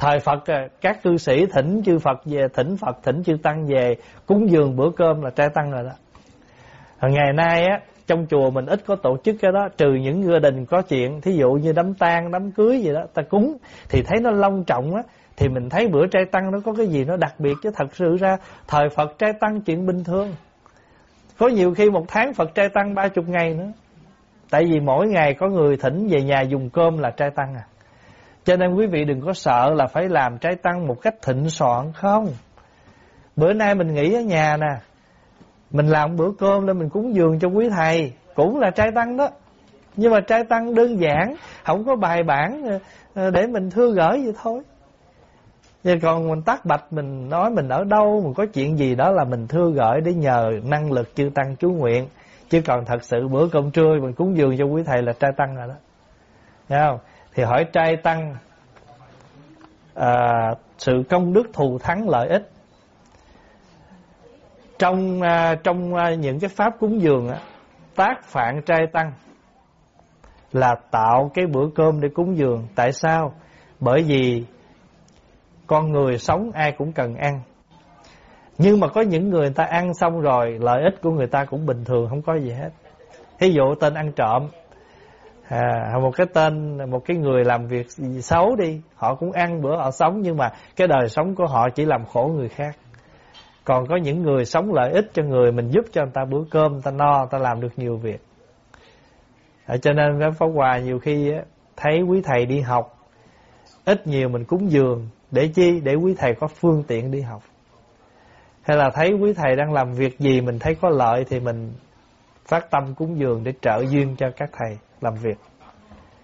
Thời Phật à, các cư sĩ thỉnh chư Phật về Thỉnh Phật thỉnh chư Tăng về Cúng dường bữa cơm là trai tăng rồi đó Ngày nay á Trong chùa mình ít có tổ chức cái đó Trừ những gia đình có chuyện Thí dụ như đám tang, đám cưới gì đó Ta cúng Thì thấy nó long trọng á thì mình thấy bữa trai tăng nó có cái gì nó đặc biệt Chứ thật sự ra, Thời Phật trai tăng chuyện bình thường Có nhiều khi một tháng Phật trai tăng ba chục ngày nữa Tại vì mỗi ngày có người thỉnh về nhà dùng cơm là trai tăng à cho nên quý vị đừng có sợ là phải làm trai tăng một cách thịnh soạn không. Bữa nay mình nghỉ ở nhà nè. Mình làm bữa cơm lên mình cúng dường cho quý thầy. Cũng là trai tăng đó. Nhưng mà trai tăng đơn giản. Không có bài bản ờ, ờ, để mình thưa gửi vậy thôi. Vậy còn mình tắt bạch mình nói mình ở đâu Mình có chuyện gì đó là mình thưa gửi Để nhờ năng lực chư tăng chú nguyện. Chứ còn thật sự bữa cơm trưa Mình cúng dường cho quý thầy là trai tăng rồi đó. Nghe không? Thì hỏi trai tăng à, sự công đức thù thắng lợi ích. Trong à, trong à, những cái pháp cúng dường á, tác phạn trai tăng là tạo cái bữa cơm để cúng dường. Tại sao? Bởi vì con người sống ai cũng cần ăn. Nhưng mà có những người, người ta ăn xong rồi lợi ích của người ta cũng bình thường không có gì hết. Ví dụ tên ăn trộm à, một cái tên một cái người làm việc xấu đi họ cũng ăn bữa họ sống nhưng mà cái đời sống của họ chỉ làm khổ người khác. Còn có những người sống lợi ích cho người mình giúp cho người ta bữa cơm người ta no người ta làm được nhiều việc. À, cho nên cái pháp hòa nhiều khi á, thấy quý thầy đi học ít nhiều mình cúng dường để chi? Để quý thầy có phương tiện đi học. Hay là thấy quý thầy đang làm việc gì, mình thấy có lợi thì mình phát tâm cúng dường để trợ duyên cho các thầy làm việc.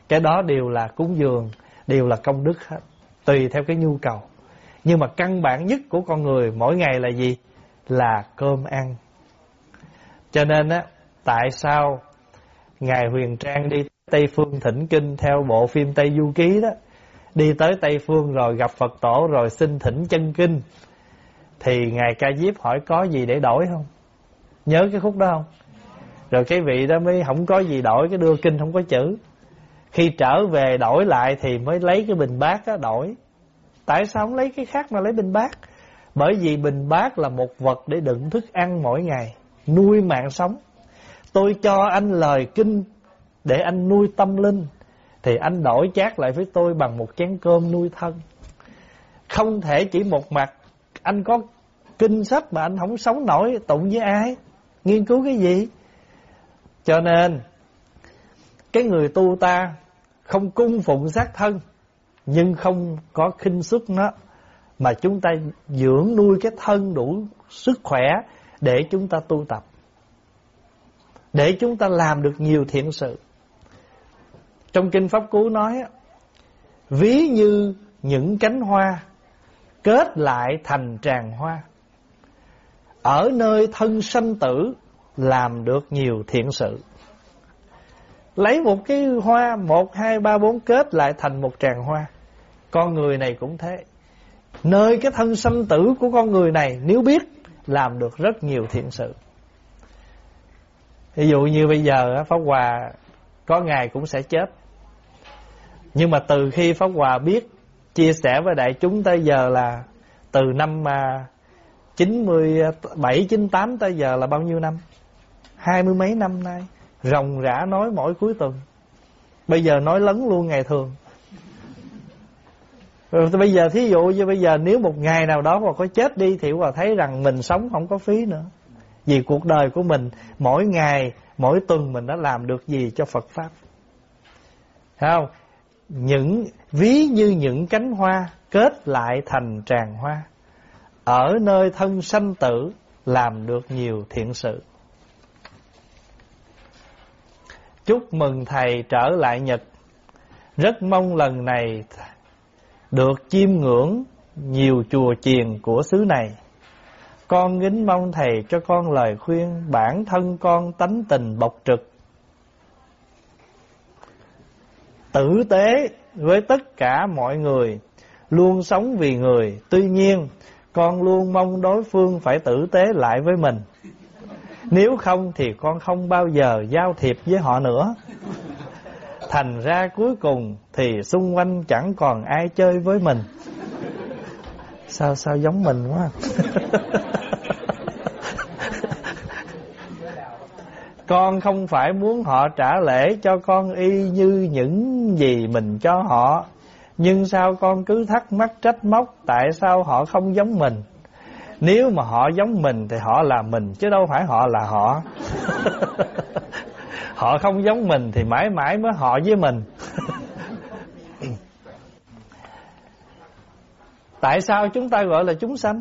Cái đó đều là cúng dường, đều là công đức hết, tùy theo cái nhu cầu. Nhưng mà căn bản nhất của con người mỗi ngày là gì? Là cơm ăn. Cho nên á, tại sao ngài huyền trang đi tây phương thỉnh kinh theo bộ phim tây du ký đó đi tới tây phương rồi gặp phật tổ rồi xin thỉnh chân kinh. Thì ngài ca diếp hỏi có gì để đổi không? Nhớ cái khúc đó không? Rồi cái vị đó mới không có gì đổi, cái đưa kinh không có chữ. Khi trở về đổi lại thì mới lấy cái bình bát đó đổi. Tại sao không lấy cái khác mà lấy bình bát? Bởi vì bình bát là một vật để đựng thức ăn mỗi ngày, nuôi mạng sống. Tôi cho anh lời kinh để anh nuôi tâm linh. Thì anh đổi chát lại với tôi bằng một chén cơm nuôi thân. Không thể chỉ một mặt. Anh có kinh sách mà anh không sống nổi. Tụng với ai? Nghiên cứu cái gì? Cho nên, Cái người tu ta Không cung phụng xác thân, Nhưng không có khinh suất nó, Mà chúng ta dưỡng nuôi cái thân đủ sức khỏe Để chúng ta tu tập, Để chúng ta làm được nhiều thiện sự. Trong Kinh Pháp Cú nói Ví như những cánh hoa Kết lại thành tràng hoa. Ở nơi thân sanh tử Làm được nhiều thiện sự. Lấy một cái hoa Một, hai, ba, bốn kết lại thành một tràng hoa. Con người này cũng thế. Nơi cái thân sanh tử của con người này Nếu biết Làm được rất nhiều thiện sự. Ví dụ như bây giờ Pháp Hòa Có ngày cũng sẽ chết. Nhưng mà từ khi Pháp Hòa biết Chia sẻ với đại chúng tới giờ là Từ năm mà 97, 98 tới giờ là bao nhiêu năm Hai mươi mấy năm nay Rồng rã nói mỗi cuối tuần Bây giờ nói lấn luôn ngày thường rồi bây giờ thí dụ như bây giờ nếu một ngày nào đó mà có chết đi thì Hòa thấy rằng mình sống không có phí nữa. Vì cuộc đời của mình mỗi ngày, mỗi tuần mình đã làm được gì cho Phật Pháp. Thấy không? Những, ví như những cánh hoa kết lại thành tràng hoa. Ở nơi thân sanh tử, làm được nhiều thiện sự. Chúc mừng thầy trở lại Nhật. Rất mong lần này được chiêm ngưỡng nhiều chùa chiền của xứ này. Con kính mong thầy cho con lời khuyên bản thân con tánh tình bộc trực. Tử tế với tất cả mọi người, luôn sống vì người. Tuy nhiên, con luôn mong đối phương phải tử tế lại với mình. Nếu không thì con không bao giờ giao thiệp với họ nữa. Thành ra cuối cùng thì xung quanh chẳng còn ai chơi với mình. Sao sao giống mình quá. À? [laughs] con không phải muốn họ trả lễ cho con y như những gì mình cho họ. Nhưng sao con cứ thắc mắc trách móc tại sao họ không giống mình? Nếu mà họ giống mình thì họ là mình, chứ đâu phải họ là họ. [laughs] họ không giống mình thì mãi mãi mới họ với mình. [laughs] Tại sao chúng ta gọi là chúng sanh?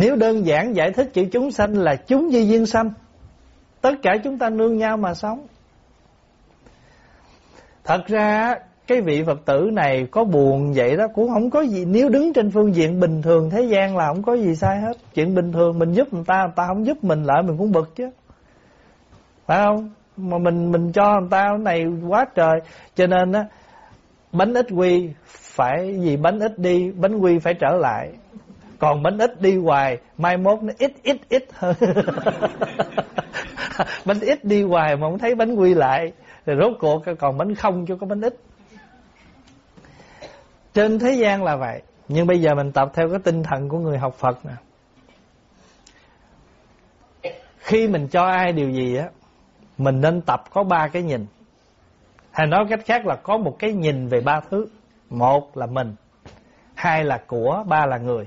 Nếu đơn giản giải thích chữ chúng sanh là chúng di duyên sanh. Tất cả chúng ta nương nhau mà sống. Thật ra, cái vị Phật tử này có buồn vậy đó, cũng không có gì. Nếu đứng trên phương diện bình thường thế gian là không có gì sai hết. Chuyện bình thường mình giúp người ta người ta không giúp mình lại mình cũng bực chứ. Phải không? Mà mình mình cho người ta cái này quá trời. Cho nên á, bánh ít quy phải gì bánh ít đi, bánh quy phải trở lại còn bánh ít đi hoài mai mốt nó ít ít ít hơn. [laughs] Bánh ít đi hoài mà không thấy bánh quy lại. Rồi rốt cuộc còn bánh không cho có bánh ít. Trên thế gian là vậy Nhưng bây giờ mình tập theo cái tinh thần của người học Phật nè. Khi mình cho ai điều gì á Mình nên tập có ba cái nhìn. Hay nói cách khác là có một cái nhìn về ba thứ. Một là mình Hai là của, ba là người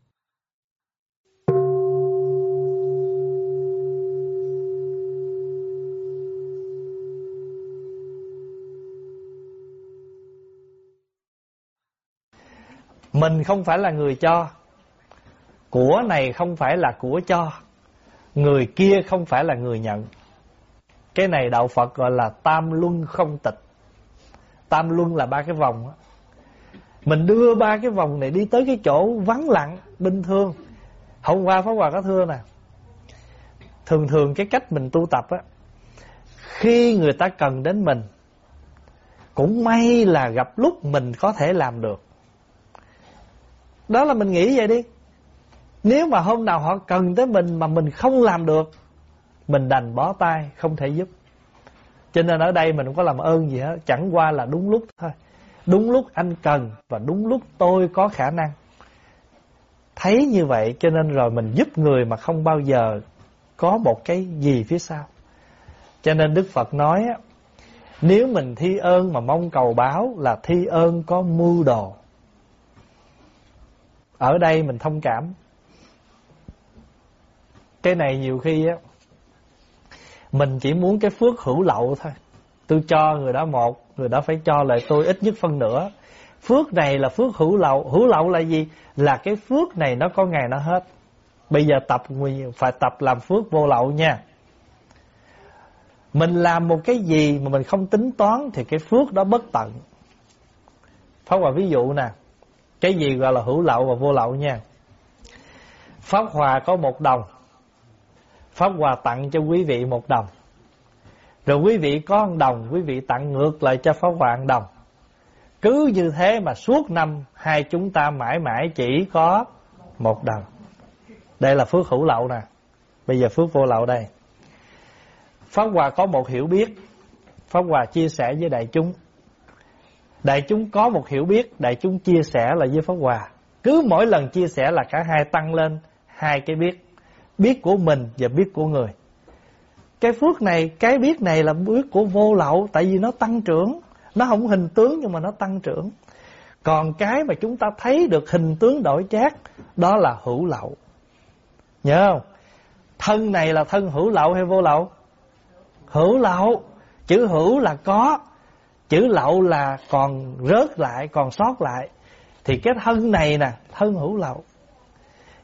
Mình không phải là người cho. Của này không phải là của cho. Người kia không phải là người nhận. Cái này đạo Phật gọi là tam luân không tịch. Tam luân là ba cái vòng đó. Mình đưa ba cái vòng này đi tới cái chỗ vắng lặng, Bình thường. Hôm qua Pháp Hòa có thưa nè. Thường thường cái cách mình tu tập á, Khi người ta cần đến mình, Cũng may là gặp lúc mình có thể làm được. Đó là mình nghĩ vậy đi Nếu mà hôm nào họ cần tới mình Mà mình không làm được, Mình đành bó tay, không thể giúp Cho nên ở đây mình không có làm ơn gì hết, Chẳng qua là đúng lúc thôi Đúng lúc anh cần Và đúng lúc tôi có khả năng Thấy như vậy cho nên rồi mình giúp người mà không bao giờ có một cái gì phía sau. Cho nên Đức Phật nói nếu mình thi ơn mà mong cầu báo là thi ơn có mưu đồ. Ở đây mình thông cảm. Cái này nhiều khi á mình chỉ muốn cái phước hữu lậu thôi. Tôi cho người đó một, người đó phải cho lại tôi ít nhất phân nửa. Phước này là phước hữu lậu. Hữu lậu là gì? Là cái phước này nó có ngày nó hết. Bây giờ tập phải tập làm phước vô lậu nha. Mình làm một cái gì mà mình không tính toán thì cái phước đó bất tận. phá Hòa ví dụ nè. Cái gì gọi là hữu lậu và vô lậu nha. Pháp Hòa có một đồng. Pháp Hòa tặng cho quý vị một đồng. Rồi quý vị có một đồng, quý vị tặng ngược lại cho Pháp Hòa một đồng. Cứ như thế mà suốt năm hai chúng ta mãi mãi chỉ có một đồng. Đây là phước hữu lậu nè. Bây giờ phước vô lậu đây. Pháp Hòa có một hiểu biết. Pháp Hòa chia sẻ với đại chúng. Đại chúng có một hiểu biết, đại chúng chia sẻ là với Pháp Hòa. Cứ mỗi lần chia sẻ là cả hai tăng lên hai cái biết. Biết của mình và biết của người. Cái phước này, cái biết này là biết của vô lậu tại vì nó tăng trưởng. Nó không hình tướng nhưng mà nó tăng trưởng. Còn cái mà chúng ta thấy được hình tướng đổi chát đó là hữu lậu. Nhớ không? Thân này là thân hữu lậu hay vô lậu? Hữu lậu. Chữ hữu là có. Chữ lậu là còn rớt lại, còn sót lại. Thì cái thân này nè, thân hữu lậu.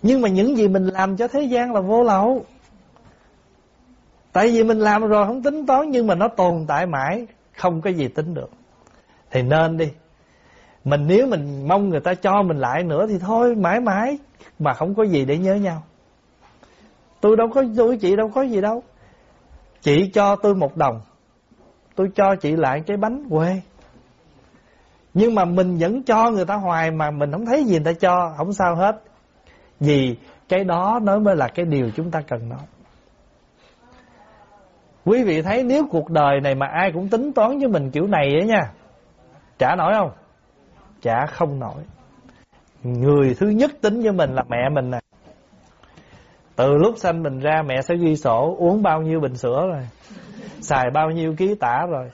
Nhưng mà những gì mình làm cho thế gian là vô lậu. Tại vì mình làm rồi không tính toán nhưng mà nó tồn tại mãi, không có gì tính được. Thì nên đi. Mình nếu mình mong người ta cho mình lại nữa thì thôi mãi mãi mà không có gì để nhớ nhau. Tôi đâu có tôi với chị đâu có gì đâu. Chị cho tôi một đồng. Tôi cho chị lại cái bánh quê. Nhưng mà mình vẫn cho người ta hoài mà mình không thấy gì người ta cho, không sao hết. Vì cái đó nó mới là cái điều chúng ta cần nói. Quý vị thấy nếu cuộc đời này mà ai cũng tính toán với mình kiểu này ấy nha Trả nổi không? Trả không nổi Người thứ nhất tính với mình là mẹ mình nè từ lúc sanh mình ra mẹ sẽ ghi sổ uống bao nhiêu bình sữa rồi xài bao nhiêu ký tả rồi.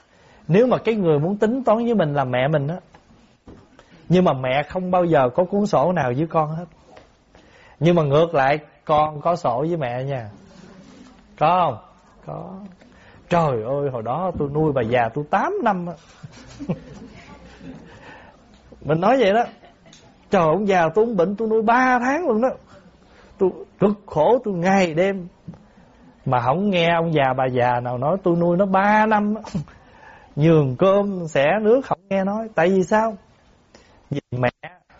Nếu mà cái người muốn tính toán với mình là mẹ mình á, nhưng mà mẹ không bao giờ có cuốn sổ nào với con hết. Nhưng mà ngược lại, con có sổ với mẹ nha. Có không? Có. Trời ơi, hồi đó tôi nuôi bà già tôi 8 năm [laughs] mình nói vậy đó. Trời, ông già tôi cũng bệnh, tôi nuôi 3 tháng luôn đó. Tôi cực khổ, tôi ngày đêm mà không nghe ông già bà già nào nói, tôi nuôi nó ba năm, [laughs] nhường cơm, xẻ nước. Không nghe nói. Tại vì sao? Vì mẹ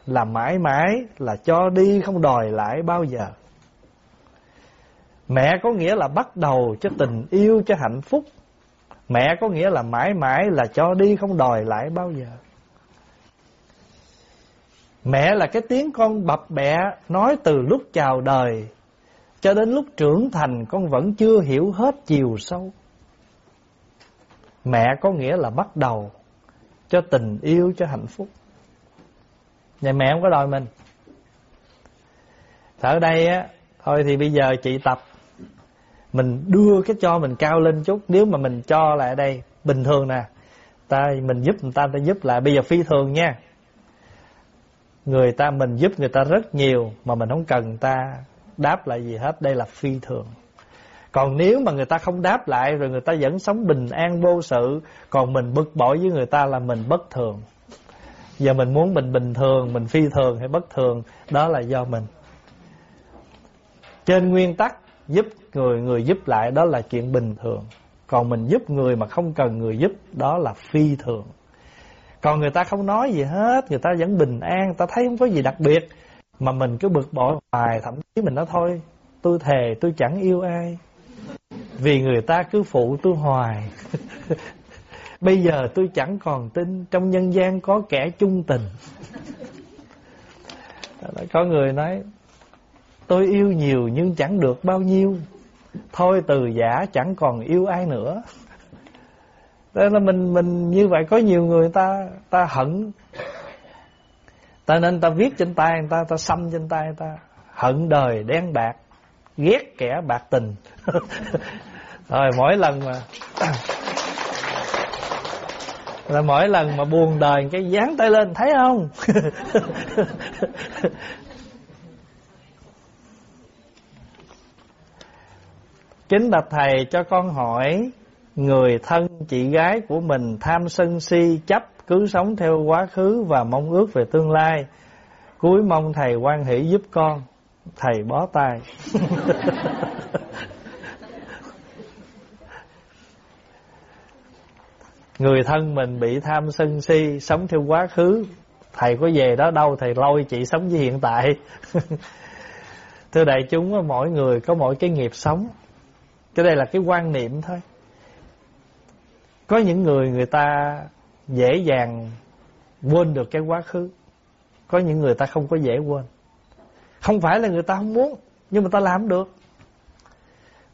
là mãi mãi là cho đi, không đòi lại bao giờ. Mẹ có nghĩa là bắt đầu cho tình yêu, cho hạnh phúc. Mẹ có nghĩa là mãi mãi là cho đi, không đòi lại bao giờ. Mẹ là cái tiếng con bập bẹ nói từ lúc chào đời cho đến lúc trưởng thành con vẫn chưa hiểu hết chiều sâu. Mẹ có nghĩa là bắt đầu cho tình yêu cho hạnh phúc. Nhà mẹ không có đòi mình. Ở đây á, thôi thì bây giờ chị tập mình đưa cái cho mình cao lên chút nếu mà mình cho lại đây bình thường nè ta mình giúp người ta ta giúp lại bây giờ phi thường nha người ta mình giúp người ta rất nhiều mà mình không cần ta đáp lại gì hết, đây là phi thường. Còn nếu mà người ta không đáp lại, rồi người ta vẫn sống bình an vô sự, còn mình bực bội với người ta là mình bất thường. Giờ mình muốn mình bình thường, mình phi thường hay bất thường, đó là do mình. Trên nguyên tắc, giúp người người giúp lại, đó là chuyện bình thường. Còn mình giúp người mà không cần người giúp, đó là phi thường. Còn người ta không nói gì hết, Người ta vẫn bình an, Người ta thấy không có gì đặc biệt. Mà mình cứ bực bội hoài, Thậm chí mình nói thôi, Tôi thề, tôi chẳng yêu ai. Vì người ta cứ phụ tôi hoài. [laughs] Bây giờ tôi chẳng còn tin Trong nhân gian có kẻ chung tình. [laughs] Có người nói, tôi yêu nhiều nhưng chẳng được bao nhiêu. Thôi từ giả chẳng còn yêu ai nữa. [laughs] Đó là mình mình như vậy, có nhiều người ta ta hận ta nên ta viết trên tay người ta ta xăm trên tay người ta. Hận đời đen bạc, ghét kẻ bạc tình. [laughs] Rồi mỗi lần mà [coughs] là mỗi lần mà buồn đời, cái dán tay lên, thấy không? [laughs] Kính bạch thầy cho con hỏi, Người thân chị gái của mình tham sân si chấp cứ sống theo quá khứ và mong ước về tương lai. Cuối mong thầy quan hỷ giúp con. Thầy bó tay. [laughs] Người thân mình bị tham sân si, Sống theo quá khứ. Thầy có về đó đâu, Thầy lôi chị sống với hiện tại. [laughs] Thưa đại chúng, Mỗi người có mỗi cái nghiệp sống. Cái đây là cái quan niệm thôi. Có những người người ta Dễ dàng Quên được cái quá khứ. Có những người ta không có dễ quên. Không phải là người ta không muốn Nhưng mà ta làm được.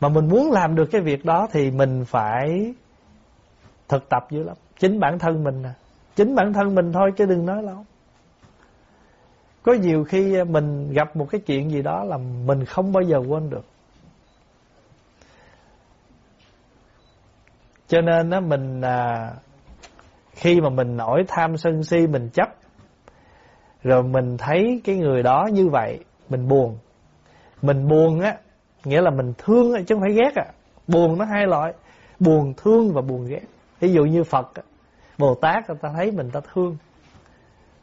Mà mình muốn làm được cái việc đó Thì mình phải thực tập dữ lắm. Chính bản thân mình à chính bản thân mình thôi chứ đừng nói lâu có nhiều khi mình gặp một cái chuyện gì đó là mình không bao giờ quên được. Cho nên á mình à, khi mà mình nổi tham sân si, mình chấp, rồi mình thấy cái người đó như vậy, mình buồn. Mình buồn á, nghĩa là mình thương chứ không phải ghét à buồn nó hai loại, buồn thương và buồn ghét. Ví dụ như Phật Bồ Tát ta thấy mình ta thương.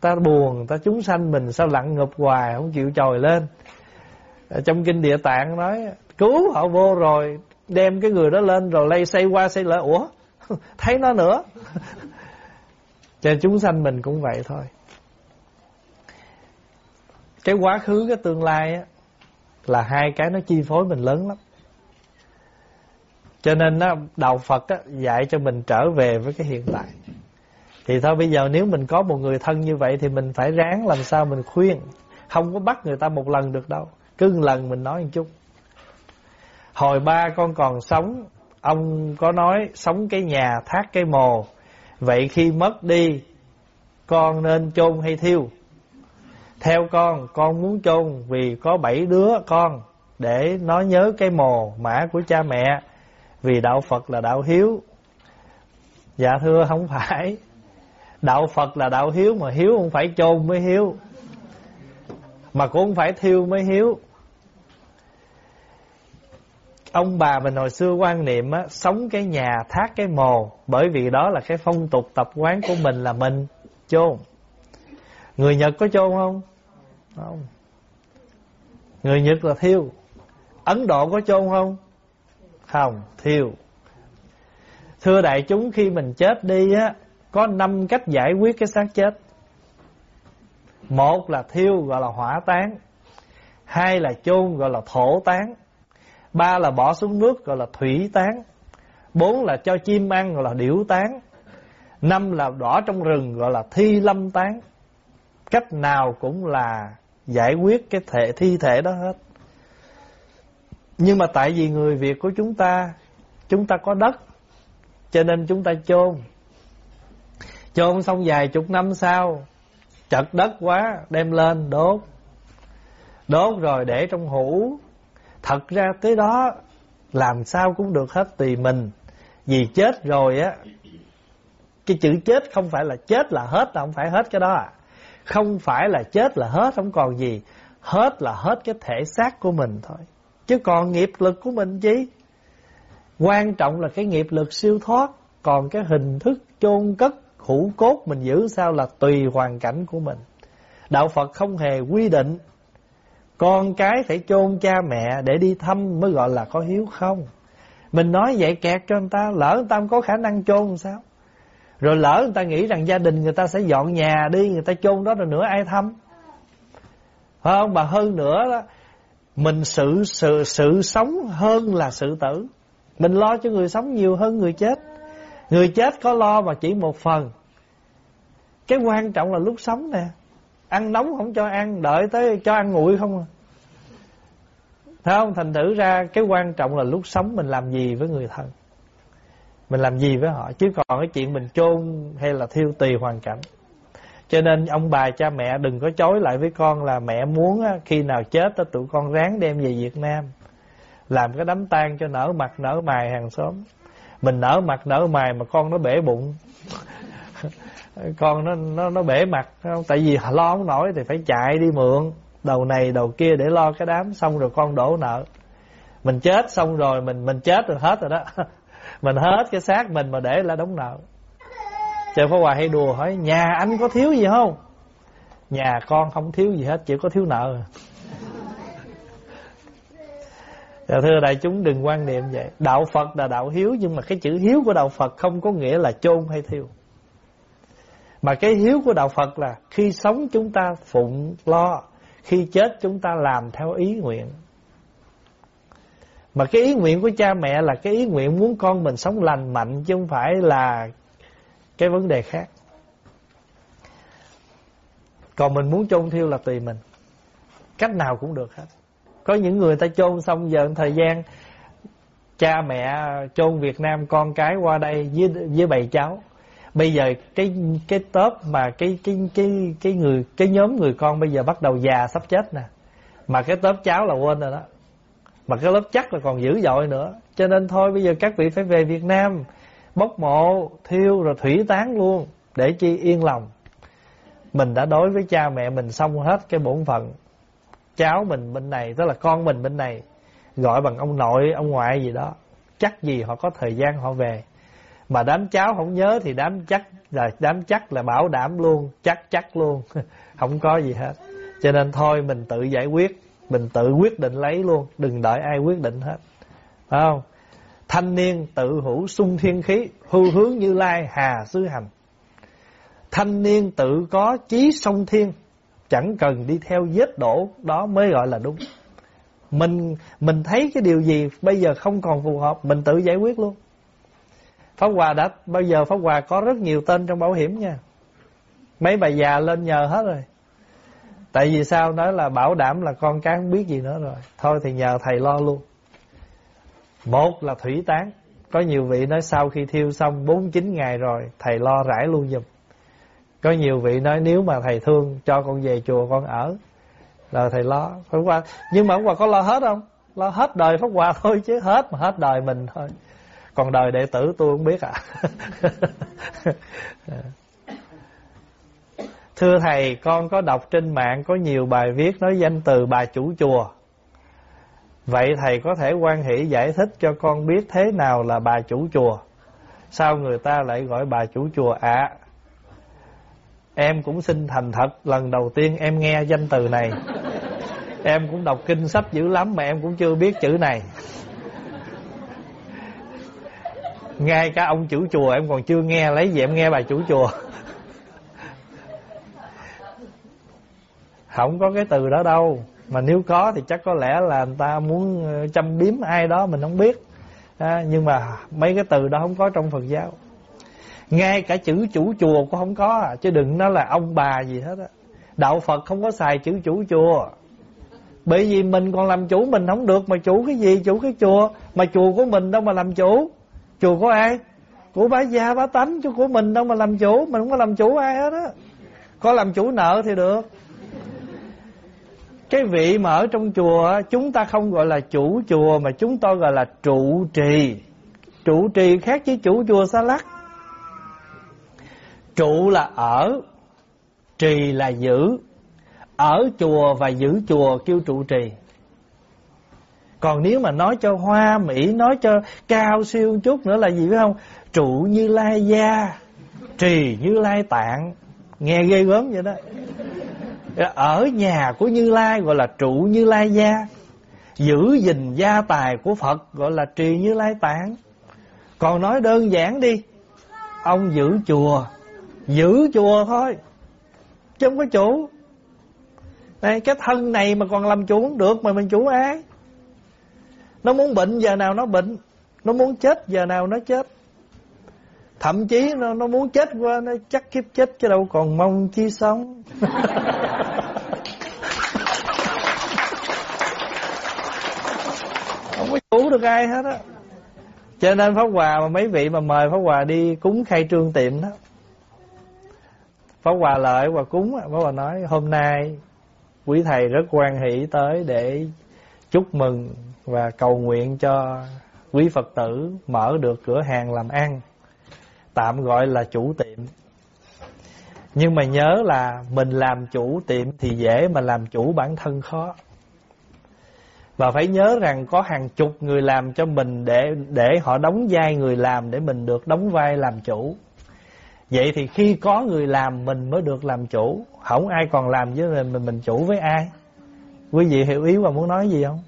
Ta buồn, ta chúng sanh mình sao lặng ngập hoài, không chịu trồi lên. Ở trong kinh địa tạng nói, cứu họ vô rồi, đem cái người đó lên rồi lay xây qua xây lại. Ủa? [laughs] Thấy nó nữa cho chúng sanh mình cũng vậy thôi cái quá khứ cái tương lai á là hai cái nó chi phối mình lớn lắm cho nên á, đạo Phật á, dạy cho mình trở về với cái hiện tại. Thì thôi bây giờ nếu mình có một người thân như vậy thì mình phải ráng làm sao mình khuyên. Không có bắt người ta một lần được đâu. Cứ một lần mình nói một chút. Hồi ba con còn sống, ông có nói sống cái nhà thác cái mồ. Vậy khi mất đi, con nên chôn hay thiêu? Theo con, con muốn chôn vì có bảy đứa con để nó nhớ cái mồ mã của cha mẹ vì đạo Phật là đạo hiếu. Dạ thưa không phải. Đạo Phật là đạo hiếu Mà hiếu không phải chôn mới hiếu Mà cũng không phải thiêu mới hiếu. Ông bà mình hồi xưa quan niệm á, Sống cái nhà thác cái mồ Bởi vì đó là cái phong tục tập quán của mình là mình chôn Người Nhật có chôn không? Không Người Nhật là thiêu Ấn Độ có chôn không? Không, thiêu. Thưa đại chúng khi mình chết đi á có năm cách giải quyết cái xác chết. Một là thiêu gọi là hỏa táng. Hai là chôn gọi là thổ táng. Ba là bỏ xuống nước gọi là thủy tán, Bốn là cho chim ăn gọi là điểu tán, Năm là đỏ trong rừng gọi là thi lâm tán, Cách nào cũng là giải quyết cái thể thi thể đó hết. Nhưng mà tại vì người Việt của chúng ta Chúng ta có đất Cho nên chúng ta chôn. Chôn xong vài chục năm sau Chật đất quá Đem lên đốt. Đốt rồi để trong hũ. Thật ra tới đó Làm sao cũng được hết tùy mình. Vì chết rồi á, Cái chữ chết không phải là chết là hết, là Không phải hết cái đó à. Không phải là chết là hết, Không còn gì. Hết là hết cái thể xác của mình thôi. Chứ còn nghiệp lực của mình chứ. Quan trọng là cái nghiệp lực siêu thoát. Còn cái hình thức chôn cất hữu cốt mình giữ sao là tùy hoàn cảnh của mình. Đạo Phật không hề quy định con cái phải chôn cha mẹ để đi thăm mới gọi là có hiếu không? Mình nói vậy kẹt cho người ta, Lỡ người ta không có khả năng chôn sao? Rồi lỡ người ta nghĩ rằng gia đình người ta sẽ dọn nhà đi, Người ta chôn đó rồi nữa ai thăm? Phải không? Mà hơn nữa đó, mình sự sự sự sống hơn là sự tử. Mình lo cho người sống nhiều hơn người chết. Người chết có lo mà chỉ một phần. Cái quan trọng là lúc sống nè ăn nóng không cho ăn, đợi tới cho ăn nguội không à. Thấy không? Thành thử ra cái quan trọng là lúc sống mình làm gì với người thân. Mình làm gì với họ, Chứ còn cái chuyện mình chôn hay là thiêu tùy hoàn cảnh. Cho nên ông bà cha mẹ đừng có chối lại với con là mẹ muốn khi nào chết tụi con ráng đem về Việt Nam. Làm cái đám tang cho nở mặt nở mày hàng xóm. Mình nở mặt nở mày mà con nó bể bụng. Con nó nó nó bể mặt không? Tại vì lo không nổi thì phải chạy đi mượn. Đầu này, đầu kia để lo cái đám, xong rồi con đổ nợ. Mình chết xong rồi, mình mình chết rồi hết rồi đó. [laughs] Mình hết cái xác mình mà để là đóng nợ. Trời phó hòa hay đùa hỏi, nhà anh có thiếu gì không? Nhà con không thiếu gì hết, chỉ có thiếu nợ. Dạ thưa đại chúng, đừng quan niệm vậy. Đạo Phật là đạo hiếu, Nhưng mà cái chữ hiếu của đạo Phật không có nghĩa là chôn hay thiêu. Mà cái hiếu của đạo Phật là Khi sống chúng ta phụng lo khi chết chúng ta làm theo ý nguyện. Mà cái ý nguyện của cha mẹ là cái ý nguyện muốn con mình sống lành mạnh Chứ không phải là cái vấn đề khác. Còn mình muốn chôn thiêu là tùy mình. Cách nào cũng được hết. Có những người ta chôn xong giờ thời gian Cha mẹ chôn Việt Nam con cái qua đây với, với bầy cháu bây giờ cái cái tớp mà cái cái cái cái người, cái nhóm người con bây giờ bắt đầu già sắp chết nè. Mà cái tớp cháu là quên rồi đó. Mà cái lớp chắc là còn dữ dội nữa. Cho nên thôi, bây giờ các vị phải về Việt Nam, bốc mộ, thiêu rồi thủy tán luôn, để chi yên lòng. Mình đã đối với cha mẹ mình xong hết cái bổn phận. Cháu mình bên này, tức là con mình bên này, gọi bằng ông nội, ông ngoại gì đó. Chắc gì họ có thời gian họ về mà đám cháu không nhớ thì đám chắc là, đám chắc là bảo đảm luôn, chắc chắc luôn. [laughs] Không có gì hết. Cho nên thôi, mình tự giải quyết, mình tự quyết định lấy luôn, đừng đợi ai quyết định hết. Phải không? Thanh niên tự hữu sung thiên khí, hư hướng như lai, hà, xứ hành. Thanh niên tự có chí song thiên, chẳng cần đi theo vết đổ, đó mới gọi là đúng. Mình mình thấy cái điều gì bây giờ không còn phù hợp, mình tự giải quyết luôn. Pháp Hòa đã, Bây giờ Pháp Hòa có rất nhiều tên trong bảo hiểm nha. Mấy bà già lên nhờ hết rồi. Tại vì sao nói là bảo đảm là con cái không biết gì nữa rồi. Thôi thì nhờ thầy lo luôn. Một là thủy tán. Có nhiều vị nói sau khi thiêu xong 49 ngày rồi, Thầy lo rải luôn giùm. Có nhiều vị nói nếu mà thầy thương, Cho con về chùa con ở. Rồi thầy lo. Pháp Hòa Nhưng mà Pháp Hòa có lo hết không? Lo hết đời Pháp Hòa thôi chứ Hết mà hết đời mình thôi còn đời đệ tử tôi không biết ạ. À. Thưa thầy con có đọc trên mạng Có nhiều bài viết nói danh từ bà chủ chùa. Vậy thầy có thể quan hỷ giải thích cho con biết thế nào là bà chủ chùa? Sao người ta lại gọi bà chủ chùa ạ? À, Em cũng xin thành thật Lần đầu tiên em nghe danh từ này. Em cũng đọc kinh sách dữ lắm Mà em cũng chưa biết chữ này ngay cả ông chủ chùa em còn chưa nghe lấy gì em nghe bà chủ chùa? Không có cái từ đó đâu. Mà nếu có thì chắc có lẽ là người ta muốn ờ, châm biếm ai đó mình không biết. À, nhưng mà mấy cái từ đó không có trong Phật giáo. Ngay cả chữ chủ chùa cũng không có à, chứ đừng nói là ông bà gì hết á. Đạo Phật không có xài chữ chủ chùa. Bởi vì mình còn làm chủ mình không được mà chủ cái gì chủ cái chùa. Mà chùa của mình đâu mà làm chủ chùa của ai? Của bá gia, bá tánh, chứ của mình đâu mà làm chủ. Mình không có làm chủ ai hết á. Có làm chủ nợ thì được. Cái vị mà ở trong chùa chúng ta không gọi là chủ chùa, mà chúng tôi gọi là trụ trì. Trụ trì khác với chủ chùa xa lắc. Trụ là ở, trì là giữ. Ở chùa và giữ chùa kêu trụ trì còn nếu mà nói cho hoa mỹ Nói cho cao siêu chút nữa là gì phải không? Trụ như lai gia Trì như lai tạng. Nghe ghê gớm vậy đó. Ở nhà của Như Lai Gọi là trụ Như Lai gia. Giữ gìn gia tài của Phật Gọi là trì Như Lai tạng. Còn nói đơn giản đi Ông giữ chùa Giữ chùa thôi Chứ không có chủ. Đây, Cái thân này mà còn làm chủ không được Mà mình chủ ai? Nó muốn bệnh giờ nào nó bệnh. Nó muốn chết giờ nào nó chết. Thậm chí nó, nó muốn chết qua Nó chắc kiếp chết chứ đâu còn mong chi sống. [laughs] Không có cứu được ai hết á. Cho nên Pháp Hòa mà mấy vị mà mời Pháp Hòa đi cúng khai trương tiệm đó. Pháp Hòa lợi và cúng Pháp Hòa nói hôm nay quý thầy rất quan hỷ tới để chúc mừng và cầu nguyện cho quý phật tử mở được cửa hàng làm ăn tạm gọi là chủ tiệm nhưng mà nhớ là mình làm chủ tiệm thì dễ mà làm chủ bản thân khó và phải nhớ rằng có hàng chục người làm cho mình để để họ đóng vai người làm để mình được đóng vai làm chủ. Vậy thì khi có người làm mình mới được làm chủ, không ai còn làm với mình mình chủ với ai? Quý vị hiểu ý và muốn nói gì không?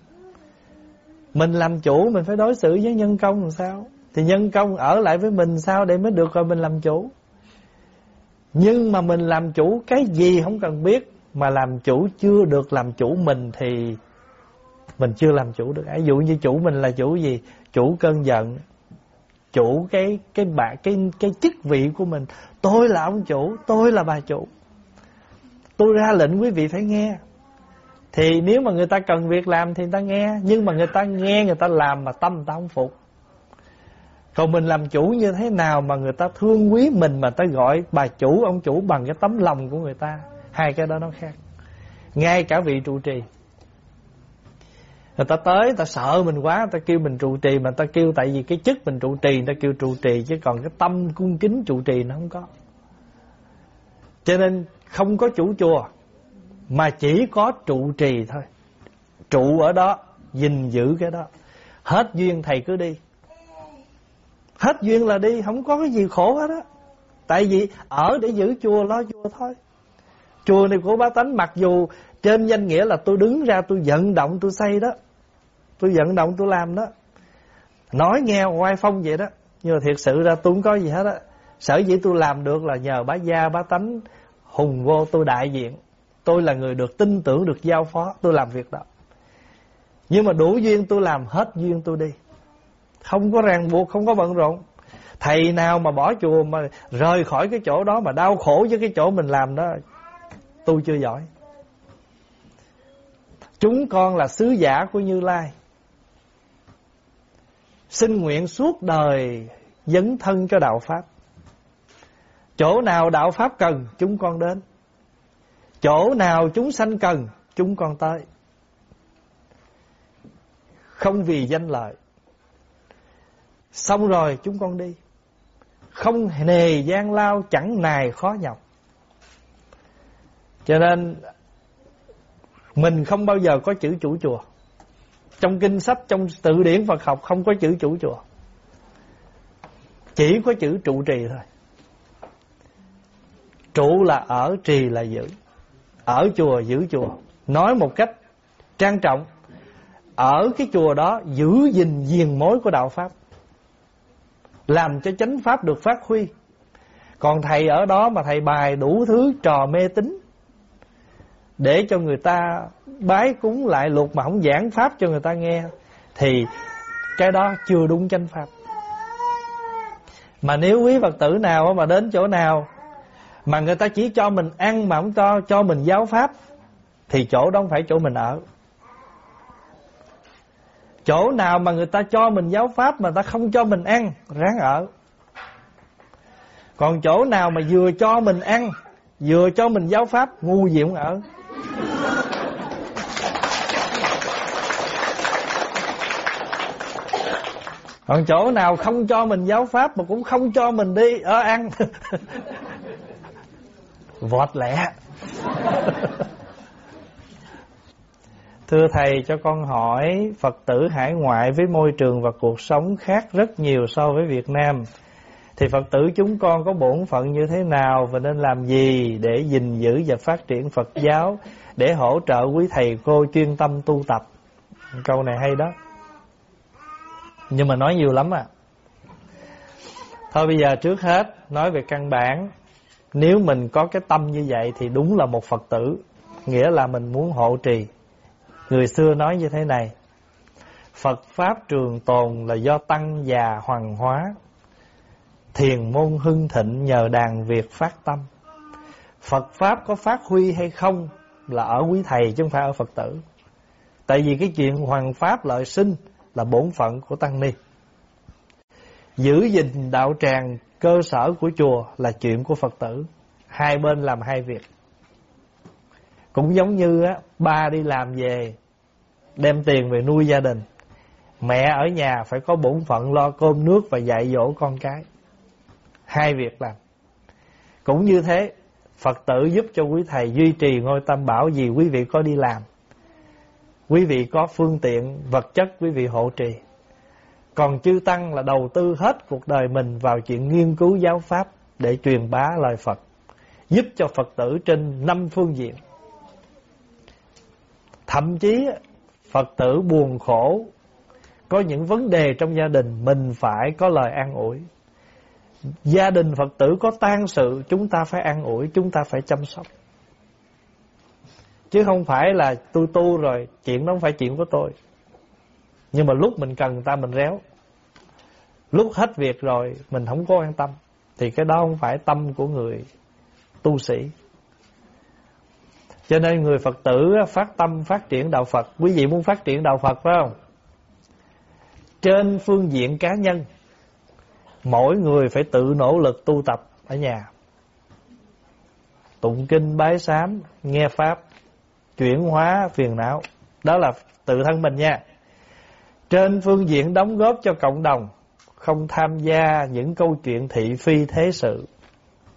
Mình làm chủ mình phải đối xử với nhân công làm sao? Thì nhân công ở lại với mình sao để mới được rồi mình làm chủ? Nhưng mà mình làm chủ cái gì không cần biết mà làm chủ chưa được làm chủ mình thì mình chưa làm chủ được. Ví dụ như chủ mình là chủ gì? Chủ cơn giận chủ cái cái bà, cái cái chức vị của mình. Tôi là ông chủ tôi là bà chủ. Tôi ra lệnh quý vị phải nghe thì nếu mà người ta cần việc làm thì người ta nghe nhưng mà người ta nghe người ta làm mà tâm người ta không phục còn mình làm chủ như thế nào mà người ta thương quý mình mà ta gọi bà chủ ông chủ bằng cái tấm lòng của người ta hai cái đó nó khác ngay cả vị trụ trì người ta tới người ta sợ mình quá người ta kêu mình trụ trì mà người ta kêu tại vì cái chức mình trụ trì người ta kêu trụ trì chứ còn cái tâm cung kính trụ trì nó không có cho nên không có chủ chùa mà chỉ có trụ trì thôi. Trụ ở đó, gìn giữ cái đó. Hết duyên thầy cứ đi. Hết duyên là đi, không có cái gì khổ hết á. Tại vì ở để giữ chùa, lo chùa thôi. Chùa này của bá tánh, mặc dù trên danh nghĩa là tôi đứng ra, tôi vận động, tôi xây đó. Tôi vận động, tôi làm đó. Nói nghe oai phong vậy đó. Nhưng mà thiệt sự ra tôi không có gì hết á. Sở dĩ tôi làm được là nhờ bá gia, bá tánh hùng vô tôi đại diện tôi là người được tin tưởng được giao phó tôi làm việc đó. Nhưng mà đủ duyên tôi làm hết duyên tôi đi. Không có ràng buộc không có bận rộn. Thầy nào mà bỏ chùa mà rời khỏi cái chỗ đó mà đau khổ với cái chỗ mình làm đó tôi chưa giỏi. Chúng con là sứ giả của như lai. Xin nguyện suốt đời dấn thân cho đạo Pháp. Chỗ nào đạo Pháp cần, chúng con đến. Chỗ nào chúng sanh cần, chúng con tới. Không vì danh lợi. Xong rồi chúng con đi. Không nề gian lao, chẳng nài khó nhọc. Cho nên mình không bao giờ có chữ chủ chùa. Trong kinh sách, trong từ điển Phật học không có chữ chủ chùa. Chỉ có chữ trụ trì thôi. Trụ là ở, trì là giữ. Ở chùa, giữ chùa. Nói một cách trang trọng. Ở cái chùa đó giữ gìn diền mối của đạo Pháp. Làm cho chánh Pháp được phát huy. Còn thầy ở đó mà thầy bài đủ thứ trò mê tín, để cho người ta bái cúng lại luật mà không giảng pháp cho người ta nghe, thì cái đó chưa đúng chánh pháp mà nếu quý phật tử nào mà đến chỗ nào mà người ta chỉ cho mình ăn mà không cho cho mình giáo pháp, thì chỗ đó không phải chỗ mình ở. Chỗ nào mà người ta cho mình giáo pháp mà ta không cho mình ăn, ráng ở. Còn chỗ nào mà vừa cho mình ăn, vừa cho mình giáo pháp, ngu gì cũng ở. Còn chỗ nào không cho mình giáo pháp mà cũng không cho mình đi, ở ăn. [laughs] vọt lẹ thưa thầy, cho con hỏi, phật tử hải ngoại với môi trường và cuộc sống khác rất nhiều so với việt nam. Thì phật tử chúng con có bổn phận như thế nào và nên làm gì để gìn giữ và phát triển phật giáo, để hỗ trợ quý thầy cô chuyên tâm tu tập? Câu này hay đó. Nhưng mà nói nhiều lắm à. Thôi bây giờ trước hết, Nói về căn bản. Nếu mình có cái tâm như vậy Thì đúng là một Phật tử, Nghĩa là mình muốn hộ trì. Người xưa nói như thế này, Phật Pháp trường tồn là do tăng già hoàng hóa. Thiền môn hưng thịnh nhờ đàn việc phát tâm. Phật Pháp có phát huy hay không Là ở quý thầy chứ không phải ở Phật tử. Tại vì cái chuyện hoàng Pháp lợi sinh là bổn phận của tăng ni. Giữ gìn đạo tràng cơ sở của chùa là chuyện của Phật tử. Hai bên làm hai việc. Cũng giống như á, ba đi làm về đem tiền về nuôi gia đình. Mẹ ở nhà phải có bổn phận lo cơm nước và dạy dỗ con cái. Hai việc làm. Cũng như thế, Phật tử giúp cho quý thầy duy trì ngôi tam bảo vì quý vị có đi làm. Quý vị có phương tiện vật chất quý vị hộ trì. Còn chư tăng là đầu tư hết cuộc đời mình vào chuyện nghiên cứu giáo pháp để truyền bá lời Phật, giúp cho Phật tử trên năm phương diện. Thậm chí Phật tử buồn khổ, có những vấn đề trong gia đình mình phải có lời an ủi. Gia đình Phật tử có tan sự, chúng ta phải an ủi, chúng ta phải chăm sóc. Chứ không phải là tôi tu rồi, chuyện đó không phải chuyện của tôi. Nhưng mà lúc mình cần ta mình réo. Lúc hết việc rồi, mình không có an tâm. Thì cái đó không phải tâm của người tu sĩ. Cho nên người Phật tử phát tâm phát triển đạo Phật. Quý vị muốn phát triển đạo Phật phải không? Trên phương diện cá nhân, mỗi người phải tự nỗ lực tu tập ở nhà. Tụng kinh bái sám, nghe Pháp, chuyển hóa phiền não. Đó là tự thân mình nha. Trên phương diện đóng góp cho cộng đồng, không tham gia những câu chuyện thị phi thế sự.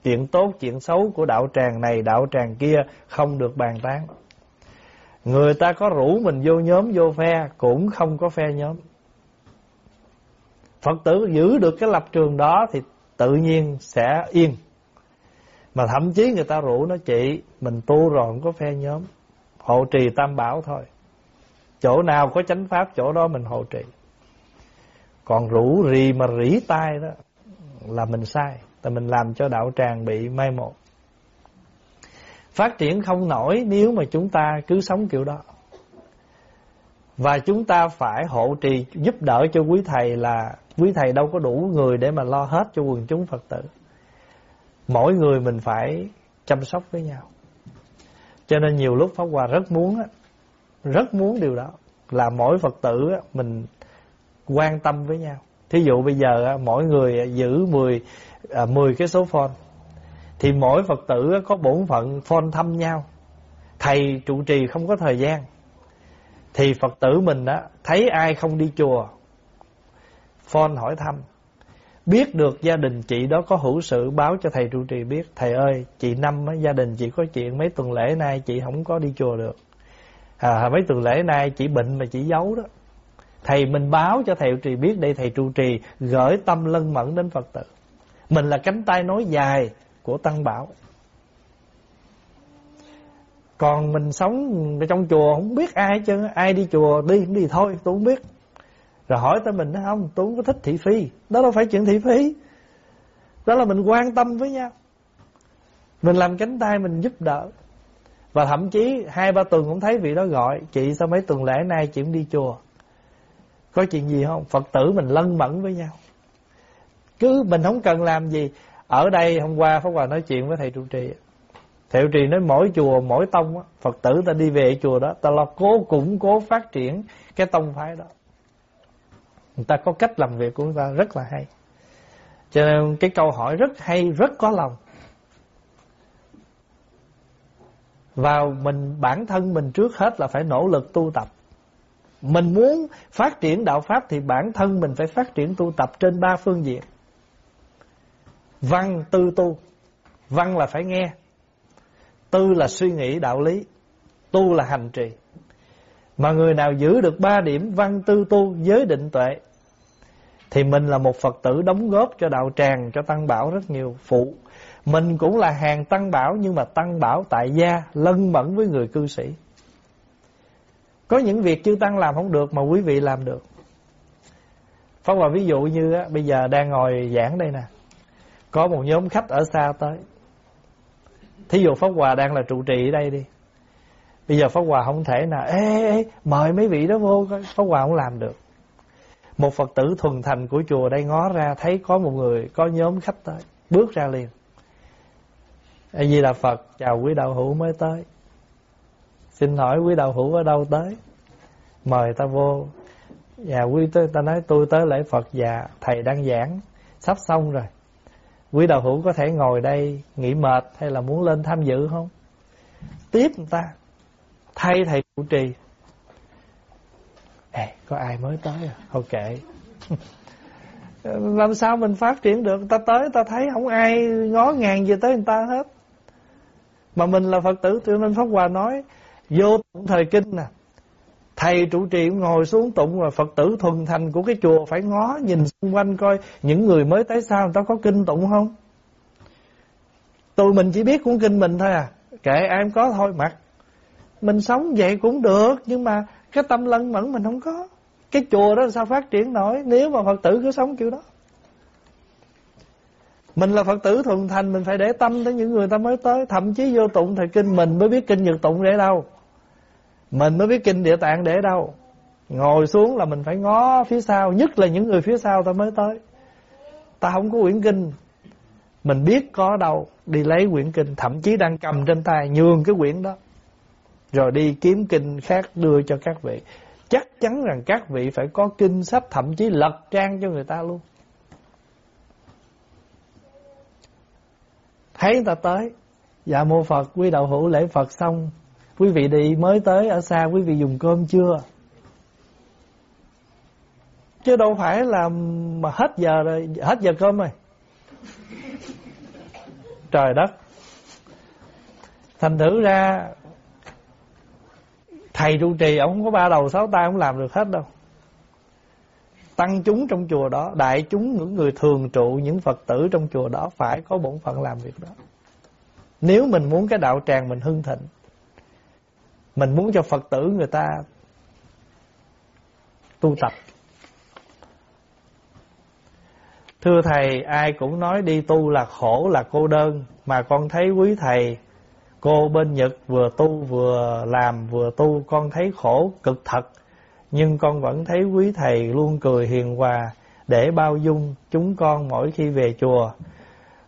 Chuyện tốt, chuyện xấu của đạo tràng này, đạo tràng kia không được bàn tán. Người ta có rủ mình vô nhóm, vô phe, cũng không có phe nhóm. Phật tử giữ được cái lập trường đó thì tự nhiên sẽ yên. Mà thậm chí người ta rủ nó chị, mình tu rồi không có phe nhóm. Hộ trì tam bảo thôi. Chỗ nào có chánh pháp, chỗ đó mình hộ trì. Còn rủ rì mà rỉ tai đó là mình sai. Tại mình làm cho đạo tràng bị mai một. Phát triển không nổi nếu mà chúng ta cứ sống kiểu đó. Và chúng ta phải hộ trì giúp đỡ cho quý thầy là quý thầy đâu có đủ người để mà lo hết cho quần chúng Phật tử. Mỗi người mình phải chăm sóc với nhau. Cho nên nhiều lúc Pháp Hòa rất muốn rất muốn điều đó. Là mỗi Phật tử mình quan tâm với nhau. Thí dụ bây giờ mỗi người giữ 10 10 à, cái số phone thì mỗi Phật tử có bổn phận phone thăm nhau. Thầy trụ trì không có thời gian. Thì Phật tử mình đó thấy ai không đi chùa phone hỏi thăm. Biết được gia đình chị đó có hữu sự báo cho thầy trụ trì biết. Thầy ơi chị năm á, gia đình chị có chuyện mấy tuần lễ nay chị không có đi chùa được à, mấy tuần lễ nay chị bệnh mà chị giấu đó. Thầy mình báo cho thầy trụ trì biết đây thầy trụ trì gửi tâm lân mẫn đến phật tử. Mình là cánh tay nối dài của tăng bảo. Còn mình sống trong chùa không biết ai chứ ai đi chùa đi không đi thôi tôi không biết. Rồi hỏi tới mình nói không tôi không có thích thị phi. Đó đâu phải chuyện thị phi. Đó là mình quan tâm với nhau. Mình làm cánh tay mình giúp đỡ và thậm chí hai ba tuần cũng thấy vị đó gọi, chị, sao mấy tuần lễ nay chị cũng đi chùa? Có chuyện gì không? Phật tử mình lân mẫn với nhau. Cứ mình không cần làm gì. Ở đây hôm qua pháp hòa nói chuyện với thầy trụ trì. Thầy trụ trì nói mỗi chùa, mỗi tông phật tử ta đi về chùa đó, ta lo cố, củng cố phát triển cái tông phái đó. Người ta có cách làm việc của người ta rất là hay. Cho nên cái câu hỏi rất hay, rất có lòng. Vào mình, bản thân mình trước hết là phải nỗ lực tu tập. Mình muốn phát triển đạo pháp thì bản thân mình phải phát triển tu tập trên ba phương diện. Văn, tư, tu. Văn là phải nghe. Tư là suy nghĩ đạo lý. Tu là hành trì. Mà người nào giữ được ba điểm văn, tư, tu giới định tuệ, Thì mình là một Phật tử đóng góp cho đạo tràng, Cho Tăng Bảo rất nhiều, phụ. Mình cũng là hàng Tăng Bảo Nhưng mà Tăng Bảo tại gia Lân mẫn với người cư sĩ. Có những việc chư Tăng làm không được Mà quý vị làm được. Phong Hòa ví dụ như á, bây giờ đang ngồi giảng đây nè. Có một nhóm khách ở xa tới. Thí dụ Pháp Hòa đang là trụ trì ở đây đi. Bây giờ Pháp Hòa không thể nào ê, ê mời mấy vị đó vô Pháp Hòa không làm được. Một Phật tử thuần thành của chùa đây ngó ra Thấy có một người có nhóm khách tới Bước ra liền. A Di Đà Phật chào quý đạo hữu mới tới Xin hỏi quý đạo hữu ở đâu tới Mời ta vô Dạ quý tới ta nói tôi tới lễ Phật dạ thầy đang giảng sắp xong rồi. Quý đạo hữu có thể ngồi đây nghỉ mệt hay là muốn lên tham dự không? Tiếp người ta thay thầy trụ trì. Ê, có ai mới tới à? Không kệ. [laughs] Làm sao mình phát triển được Ta tới ta thấy không ai ngó ngàng gì tới người ta hết mà mình là Phật tử Cho nên Pháp Hòa nói, Vô thời kinh nè Thầy trụ trì ngồi xuống tụng và Phật tử thuần thành của cái chùa Phải ngó nhìn xung quanh coi Những người mới tới sao, người ta có kinh tụng không? Tụi mình chỉ biết cũng kinh mình thôi à. Kệ ai có thôi, mặc. Mình sống vậy cũng được, Nhưng mà cái tâm lân mẫn mình không có. Cái chùa đó sao phát triển nổi? Nếu mà Phật tử cứ sống kiểu đó. Mình là Phật tử thuần thành, Mình phải để tâm tới những người ta mới tới. Thậm chí vô tụng thời kinh, Mình mới biết kinh nhật tụng để đâu. Mình mới biết kinh địa tạng để đâu. Ngồi xuống là mình phải ngó phía sau, Nhất là những người phía sau ta mới tới. Ta không có quyển kinh. Mình biết có đâu, Đi lấy quyển kinh, Thậm chí đang cầm trên tay, Nhường cái quyển đó. Rồi đi kiếm kinh khác đưa cho các vị. Chắc chắn rằng các vị phải có kinh sách, thậm chí lật trang cho người ta luôn. Thấy người ta tới, dạ mô Phật, quý đạo hữu lễ Phật xong, quý vị đi mới tới ở xa, quý vị dùng cơm chưa? Chứ đâu phải là mà hết giờ rồi, hết giờ cơm rồi. Trời đất. Thành thử ra Thầy trụ trì ông không có ba đầu sáu tay Ông làm được hết đâu Tăng chúng trong chùa đó, Đại chúng, những người thường trụ, Những Phật tử trong chùa đó Phải có bổn phận làm việc đó. Nếu mình muốn cái đạo tràng mình hưng thịnh, Mình muốn cho Phật tử người ta Tu tập. Thưa thầy, Ai cũng nói đi tu là khổ, là cô đơn, Mà con thấy quý thầy, Cô bên Nhật vừa tu vừa làm, vừa tu, con thấy khổ cực thật. Nhưng con vẫn thấy quý thầy luôn cười hiền hòa Để bao dung chúng con mỗi khi về chùa.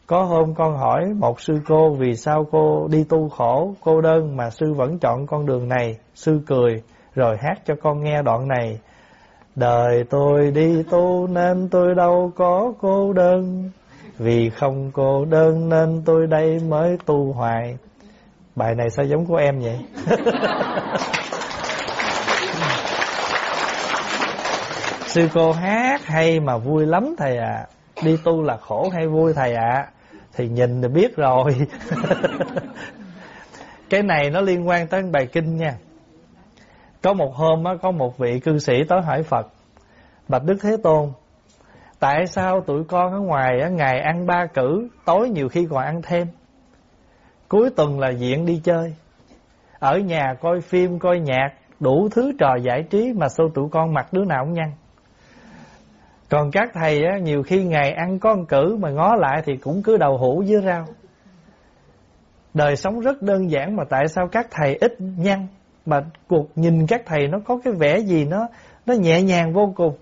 Có hôm con hỏi một sư cô vì sao cô đi tu khổ, cô đơn mà sư vẫn chọn con đường này. Sư cười, rồi hát cho con nghe đoạn này. Đời tôi đi tu nên tôi đâu có cô đơn. Vì không cô đơn nên tôi đây mới tu hoài. Bài này sao giống của em vậy? [laughs] Sư cô hát hay mà vui lắm thầy ạ. À. Đi tu là khổ hay vui thầy ạ? À? Thì nhìn thì biết rồi. [laughs] Cái này nó liên quan tới bài kinh nha. Có một hôm á có một vị cư sĩ tới hỏi Phật, Bạch Đức Thế Tôn, tại sao tụi con ở ngoài á ngày ăn ba cử, tối nhiều khi còn ăn thêm? Cuối tuần là diện đi chơi Ở nhà coi phim, coi nhạc Đủ thứ trò giải trí Mà sao tụi con mặc đứa nào cũng nhăn còn các thầy á, Nhiều khi ngày ăn có con cử Mà ngó lại thì cũng cứ đầu hũ với rau. Đời sống rất đơn giản Mà tại sao các thầy ít nhăn? Mà cuộc nhìn các thầy Nó có cái vẻ gì nó Nó nhẹ nhàng vô cùng?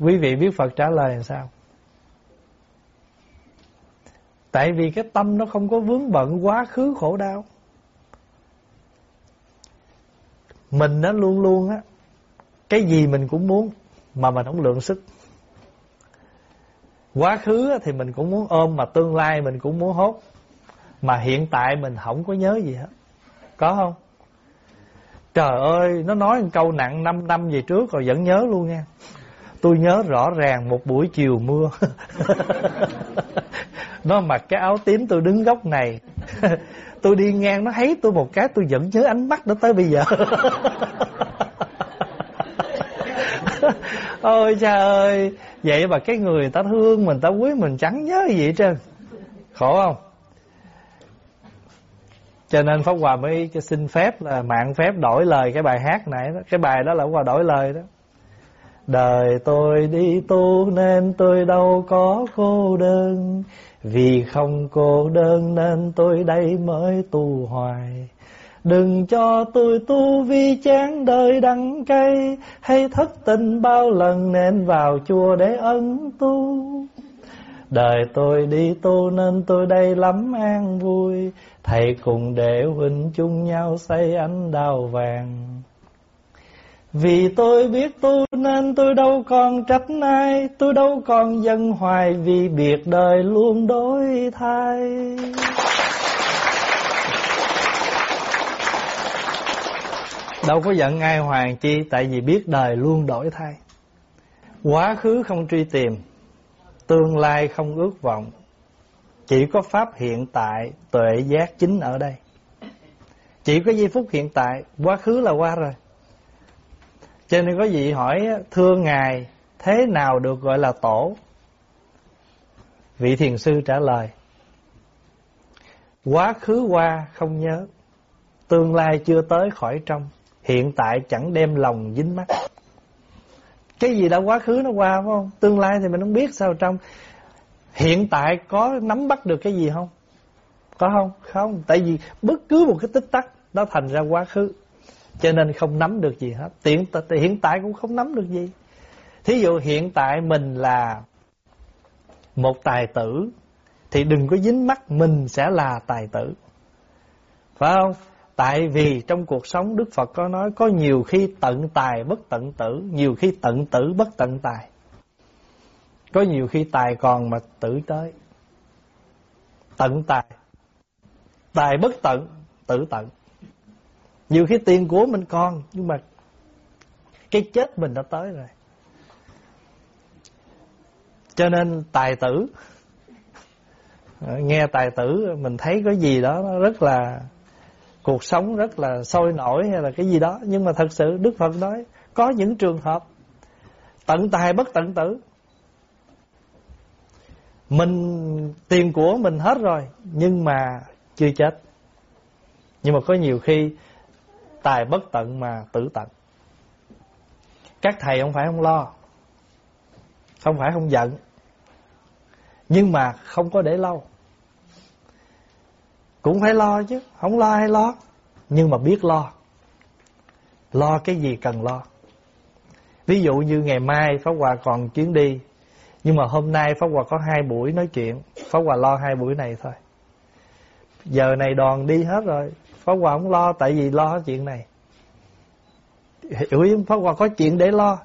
Quý vị biết Phật trả lời làm sao? Tại vì cái tâm nó không có vướng bận quá khứ khổ đau. Mình nó luôn luôn á Cái gì mình cũng muốn mà mình không lượng sức. Quá khứ thì mình cũng muốn ôm, Mà tương lai mình cũng muốn hốt. Mà hiện tại mình không có nhớ gì hết. Có không? Trời ơi, Nó nói một câu nặng 5 năm về trước Rồi vẫn nhớ luôn nha. Tôi nhớ rõ ràng một buổi chiều mưa. [laughs] Nó mặc cái áo tím tôi đứng góc này. [laughs] Tôi đi ngang, nó thấy tôi một cái, Tôi vẫn nhớ ánh mắt nó tới bây giờ. [laughs] [laughs] Ôi trời ơi. Vậy mà cái người ta thương mình, Ta quý mình chẳng nhớ gì hết trơn. Khổ không? Cho nên Pháp Hòa mới xin phép là mạng phép đổi lời cái bài hát này đó. Cái bài đó là Hòa đổi lời đó. Đời tôi đi tu nên tôi đâu có cô đơn. Vì không cô đơn nên tôi đây mới tu hoài. Đừng cho tôi tu vì chán đời đắng cay, Hay thất tình bao lần nên vào chùa để ân tu. Đời tôi đi tu nên tôi đây lắm an vui, Thầy cùng để huynh chung nhau xây ánh đào vàng. Vì tôi biết tu nên tôi đâu còn trách ai Tôi đâu còn dân hoài vì biệt đời luôn đổi thay. Đâu có giận ai hoàng chi, Tại vì biết đời luôn đổi thay. Quá khứ không truy tìm, Tương lai không ước vọng. Chỉ có pháp hiện tại, Tuệ giác chính ở đây. Chỉ có giây phút hiện tại, Quá khứ là qua rồi. Cho nên có vị hỏi, Thưa Ngài, Thế nào được gọi là tổ? Vị thiền sư trả lời, Quá khứ qua không nhớ, Tương lai chưa tới khỏi trong. Hiện tại chẳng đem lòng dính mắt. Cái gì đã quá khứ nó qua phải không? Tương lai thì mình không biết sao trong Hiện tại có nắm bắt được cái gì không? Có không? Không. Tại vì bất cứ một cái tích tắc Nó thành ra quá khứ Cho nên không nắm được gì hết. Tiện, Hiện tại cũng không nắm được gì. Thí dụ hiện tại mình là Một tài tử Thì đừng có dính mắt Mình sẽ là tài tử. Phải không? Tại vì trong cuộc sống Đức Phật có nói Có nhiều khi tận tài bất tận tử, Nhiều khi tận tử bất tận tài. Có nhiều khi tài còn mà tử tới. Tận tài. Tài bất tận, Tử tận. Nhiều khi tiền của mình còn, Nhưng mà Cái chết mình đã tới rồi. Cho nên tài tử, [laughs] Nghe tài tử Mình thấy có gì đó nó rất là cuộc sống rất là sôi nổi hay là cái gì đó. Nhưng mà thật sự Đức Phật nói, có những trường hợp tận tài bất tận tử. Mình, tiền của mình hết rồi, nhưng mà chưa chết. Nhưng mà có nhiều khi tài bất tận mà tử tận. Các thầy không phải không lo, không phải không giận. Nhưng mà không có để lâu cũng phải lo chứ, Không lo hay lo. Nhưng mà biết lo. Lo cái gì cần lo. Ví dụ như ngày mai Pháp Hòa còn chuyến đi, Nhưng mà hôm nay Pháp Hòa có hai buổi nói chuyện. Pháp Hòa lo hai buổi này thôi. Giờ này đoàn đi hết rồi. Pháp Hòa không lo, tại vì lo chuyện này. Hiểu? Pháp Hòa có chuyện để lo.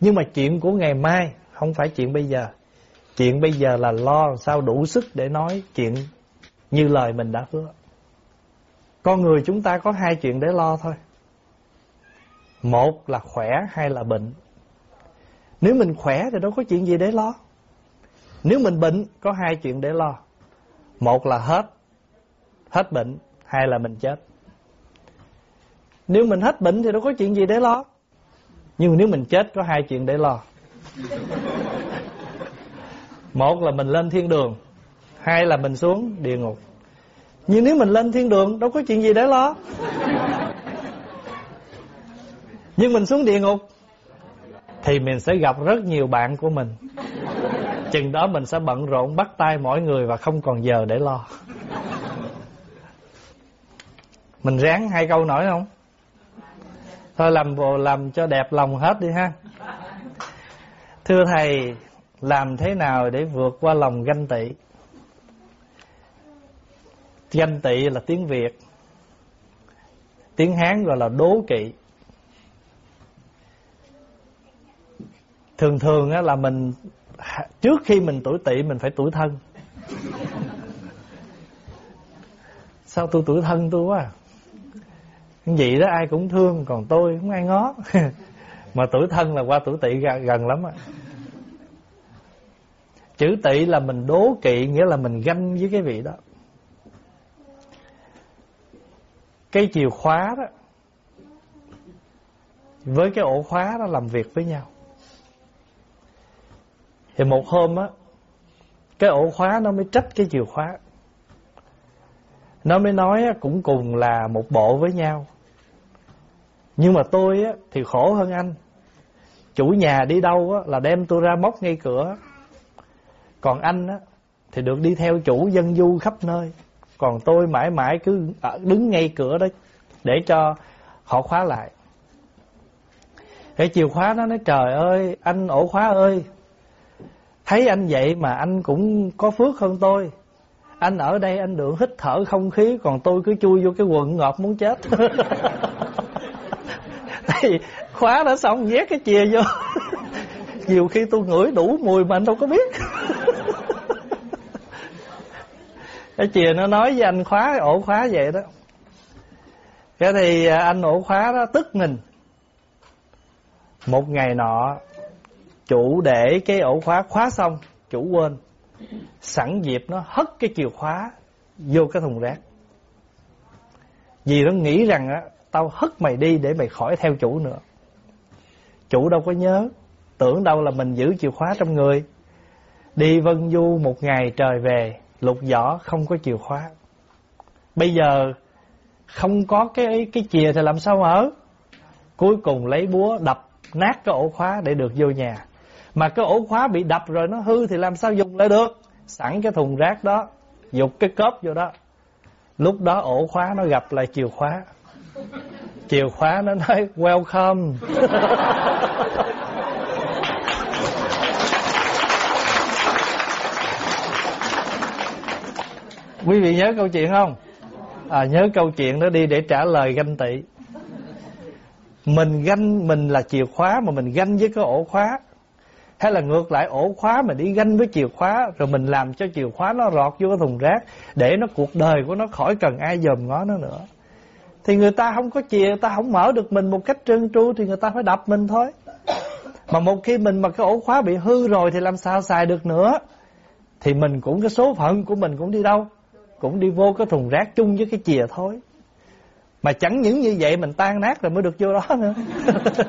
Nhưng mà chuyện của ngày mai, Không phải chuyện bây giờ. Chuyện bây giờ là lo sao đủ sức để nói chuyện như lời mình đã hứa. Con người chúng ta có hai chuyện để lo thôi. Một là khỏe, hai là bệnh. Nếu mình khỏe thì đâu có chuyện gì để lo. Nếu mình bệnh, có hai chuyện để lo. Một là hết Hết bệnh, Hai là mình chết. Nếu mình hết bệnh thì đâu có chuyện gì để lo. Nhưng nếu mình chết, có hai chuyện để lo. Một là mình lên thiên đường. Hai là mình xuống địa ngục. Nhưng nếu mình lên thiên đường, Đâu có chuyện gì để lo. Nhưng mình xuống địa ngục, Thì mình sẽ gặp rất nhiều bạn của mình. Chừng đó mình sẽ bận rộn bắt tay mỗi người Và không còn giờ để lo. Mình ráng hai câu nổi không? Thôi làm bộ, làm cho đẹp lòng hết đi ha. Thưa thầy, Làm thế nào để vượt qua lòng ganh tị? Ganh tị là tiếng Việt. Tiếng Hán gọi là đố kỵ. Thường thường là mình Trước khi mình tuổi tỵ, mình phải tuổi thân. Sao tôi tuổi thân tôi quá à? Vậy đó, ai cũng thương, Còn tôi không ai ngó. [laughs] Mà tuổi thân là qua tuổi tỵ gần lắm à. Chữ tỵ là mình đố kỵ, Nghĩa là mình ganh với cái vị đó. Cái chìa khóa đó, với cái ổ khóa đó làm việc với nhau. Thì một hôm á, cái ổ khóa nó mới trách cái chìa khóa. Nó mới nói cũng cùng là một bộ với nhau. Nhưng mà tôi á, thì khổ hơn anh. Chủ nhà đi đâu á, là đem tôi ra móc ngay cửa. Còn anh á, thì được đi theo chủ dân du khắp nơi còn tôi mãi mãi cứ à, đứng ngay cửa đó Để cho họ khóa lại. Cái chìa khóa nó nói, trời ơi, Anh ổ khóa ơi, Thấy anh vậy mà anh cũng có phước hơn tôi. Anh ở đây anh được hít thở không khí, Còn tôi cứ chui vô cái quần ngọt muốn chết. [laughs] Khóa đã xong, nhét cái chìa vô. [laughs] Nhiều khi tôi ngửi đủ mùi mà anh đâu có biết. [laughs] cái chìa nó nói với anh khóa ổ khóa vậy đó. Cái thì à, anh ổ khóa đó tức mình. Một ngày nọ, chủ để cái ổ khóa khóa xong, chủ quên. Sẵn dịp nó hất cái chìa khóa vô cái thùng rác. Vì nó nghĩ rằng á, tao hất mày đi để mày khỏi theo chủ nữa. Chủ đâu có nhớ, tưởng đâu là mình giữ chìa khóa trong người. Đi vân du một ngày trời về lục vỏ không có chìa khóa. Bây giờ không có cái cái chìa thì làm sao mở cuối cùng lấy búa đập nát cái ổ khóa để được vô nhà. Mà cái ổ khóa bị đập rồi nó hư thì làm sao dùng lại được? Sẵn cái thùng rác đó, dục cái cốp vô đó. Lúc đó ổ khóa nó gặp lại chìa khóa. Chìa khóa nó nói, welcome. [laughs] quý vị nhớ câu chuyện không? À, nhớ câu chuyện đó đi để trả lời ganh tị. Mình ganh mình là chìa khóa mà mình ganh với cái ổ khóa. Hay là ngược lại ổ khóa mà đi ganh với chìa khóa rồi mình làm cho chìa khóa nó rọt vô cái thùng rác để nó cuộc đời của nó khỏi cần ai dòm ngó nó nữa. Thì người ta không có chìa người ta không mở được mình một cách trơn tru thì người ta phải đập mình thôi. Mà một khi mình mà cái ổ khóa bị hư rồi thì làm sao xài được nữa? Thì mình cũng cái số phận của mình cũng đi đâu? Cũng đi vô cái thùng rác chung với cái chìa thôi. Mà chẳng những như vậy, mình tan nát rồi mới được vô đó nữa. [laughs]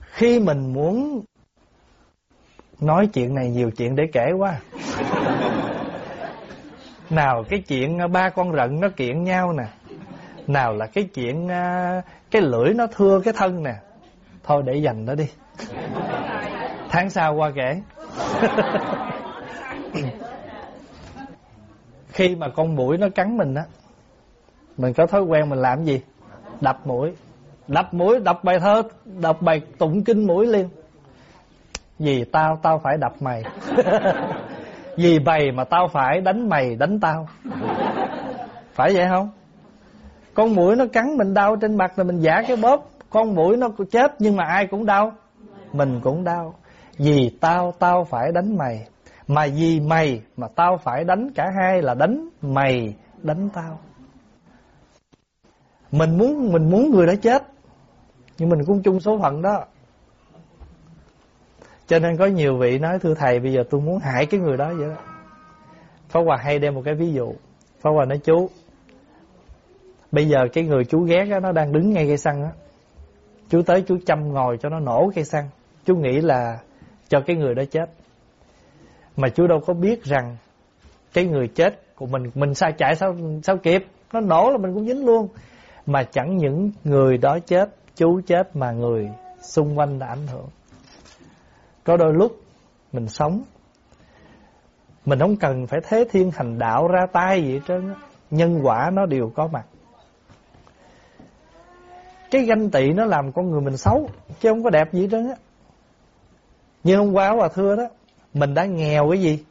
Khi mình muốn nói chuyện này, nhiều chuyện để kể quá. Nào cái chuyện à, ba con rận nó kiện nhau nè. Nào là cái chuyện à, cái lưỡi nó thưa cái thân nè. Thôi để dành nó đi tháng sau qua kể. [laughs] Khi mà con mũi nó cắn mình á mình có thói quen mình làm gì? Đập mũi. Đập mũi đập bài thơ đập bài tụng kinh mũi liền. Vì tao tao phải đập mày. [laughs] Vì bày mà tao phải đánh mày đánh tao. Phải vậy không? Con mũi nó cắn mình đau trên mặt là mình giả cái bóp. Con mũi nó chết nhưng mà ai cũng đau. Mình cũng đau vì tao tao phải đánh mày. Mà vì mày mà tao phải đánh cả hai là đánh mày đánh tao. Mình muốn mình muốn người đó chết nhưng mình cũng chung số phận đó. Cho nên có nhiều vị nói thưa thầy bây giờ tôi muốn hại cái người đó vậy đó. Pháp Hòa hay đem một cái ví dụ. Pháp Hòa nói chú Bây giờ cái người chú ghét đó, nó đang đứng ngay cây xăng á. Chú tới chú chăm ngồi cho nó nổ cây xăng. Chú nghĩ là cho cái người đó chết. Mà chú đâu có biết rằng Cái người chết của mình Mình sai chạy sao sao kịp? Nó nổ là mình cũng dính luôn. Mà chẳng những người đó chết, Chú chết mà người xung quanh đã ảnh hưởng. Có đôi lúc Mình sống, Mình không cần phải thế thiên hành đạo ra tay gì hết trơn Nhân quả nó đều có mặt. Cái ganh tị nó làm con người mình xấu, Chứ không có đẹp gì hết trơn á như hôm qua Hòa thưa đó, Mình đã nghèo cái gì?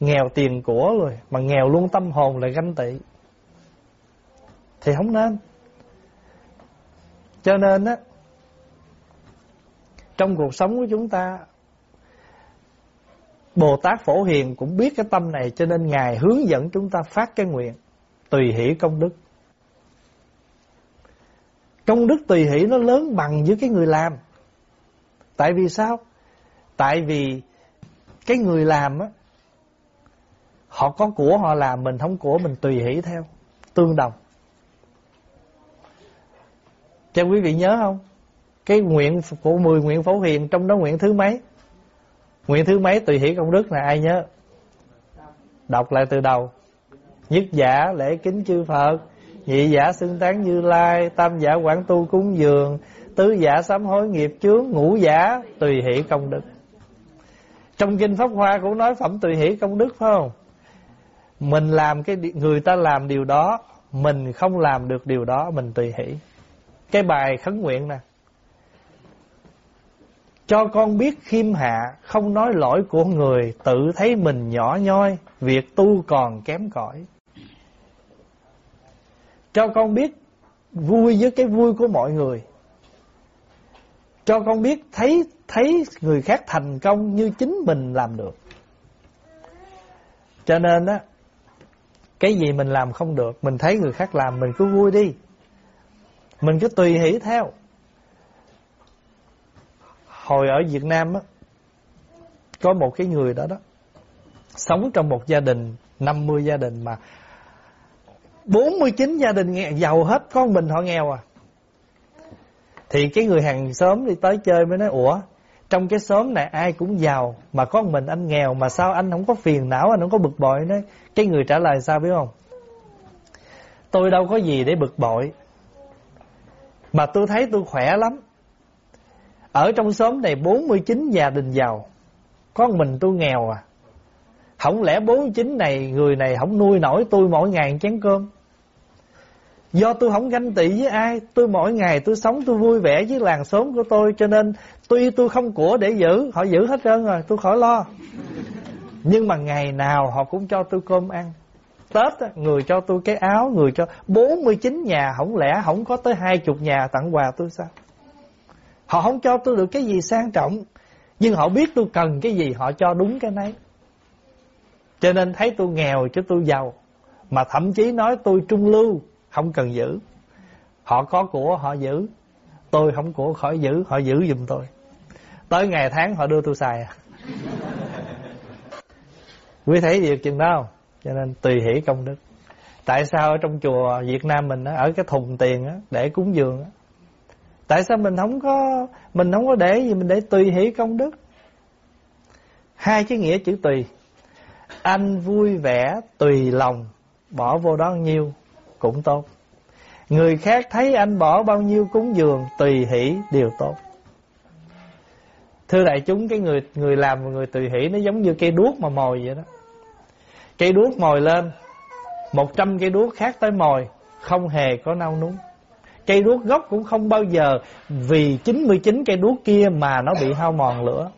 Nghèo tiền của rồi, Mà nghèo luôn tâm hồn là ganh tị. Thì không nên. Cho nên á, Trong cuộc sống của chúng ta, Bồ Tát Phổ Hiền cũng biết cái tâm này, Cho nên Ngài hướng dẫn chúng ta phát cái nguyện Tùy hỷ công đức. Công đức tùy hỷ nó lớn bằng với cái người làm. Tại vì sao? Tại vì cái người làm á họ có của họ làm mình không của mình tùy hỷ theo, tương đồng. Cho quý vị nhớ không? Cái nguyện của 10 nguyện phổ hiền trong đó nguyện thứ mấy? Nguyện thứ mấy tùy hỷ công đức là ai nhớ? Đọc lại từ đầu. Nhất giả lễ kính chư Phật, nhị giả xưng tán Như Lai, tam giả quảng tu cúng dường, tứ giả sám hối nghiệp chướng, ngũ giả tùy hỷ công đức. Trong kinh Pháp Hoa cũng nói phẩm tùy hỷ công đức phải không? Mình làm cái người ta làm điều đó, mình không làm được điều đó mình tùy hỷ. Cái bài khấn nguyện nè. Cho con biết khiêm hạ, không nói lỗi của người, tự thấy mình nhỏ nhoi, việc tu còn kém cỏi. cho con biết vui với cái vui của mọi người cho con biết thấy thấy người khác thành công như chính mình làm được. Cho nên á cái gì mình làm không được mình thấy người khác làm mình cứ vui đi. Mình cứ tùy hỷ theo. Hồi ở Việt Nam á có một cái người đó đó sống trong một gia đình 50 gia đình mà 49 gia đình nghèo, giàu hết con mình họ nghèo à. Thì cái người hàng xóm đi tới chơi mới nói ủa trong cái xóm này ai cũng giàu, mà có mình anh nghèo, mà sao anh không có phiền não, anh không có bực bội nữa? Cái người trả lời sao biết không? Tôi đâu có gì để bực bội. Mà tôi thấy tôi khỏe lắm. Ở trong xóm này 49 gia đình giàu. Có mình tôi nghèo à. Không lẽ 49 này, người này không nuôi nổi tôi mỗi ngày chén cơm? Do tôi không ganh tị với ai, Tôi mỗi ngày tôi sống tôi vui vẻ với làng xóm của tôi, Cho nên tuy tôi không của để giữ, Họ giữ hết trơn rồi, tôi khỏi lo. Nhưng mà ngày nào họ cũng cho tôi cơm ăn. Tết người cho tôi cái áo, Người cho 49 nhà, Không lẽ không có tới hai chục nhà tặng quà tôi sao? Họ không cho tôi được cái gì sang trọng, Nhưng họ biết tôi cần cái gì, Họ cho đúng cái nấy. Cho nên thấy tôi nghèo chứ tôi giàu, Mà thậm chí nói tôi trung lưu không cần giữ. Họ có của, họ giữ. Tôi không của khỏi giữ. Họ giữ giùm tôi. Tới ngày tháng họ đưa tôi xài à. [laughs] Quý thấy việc chừng đó không? Cho nên tùy hỷ công đức. Tại sao ở trong chùa Việt Nam mình ở cái thùng tiền để cúng dường tại sao mình không có, mình không có để gì, mình để tùy hỷ công đức? Hai cái nghĩa chữ tùy. Anh vui vẻ, tùy lòng, bỏ vô đó nhiêu cũng tốt. Người khác thấy anh bỏ bao nhiêu cúng dường Tùy hỷ đều tốt. Thưa đại chúng, Cái người người làm và người tùy hỷ Nó giống như cây đuốc mà mồi vậy đó. Cây đuốc mồi lên, một trăm cây đuốc khác tới mồi, Không hề có nao núng. Cây đuốc gốc cũng không bao giờ Vì 99 cây đuốc kia Mà nó bị hao mòn lửa.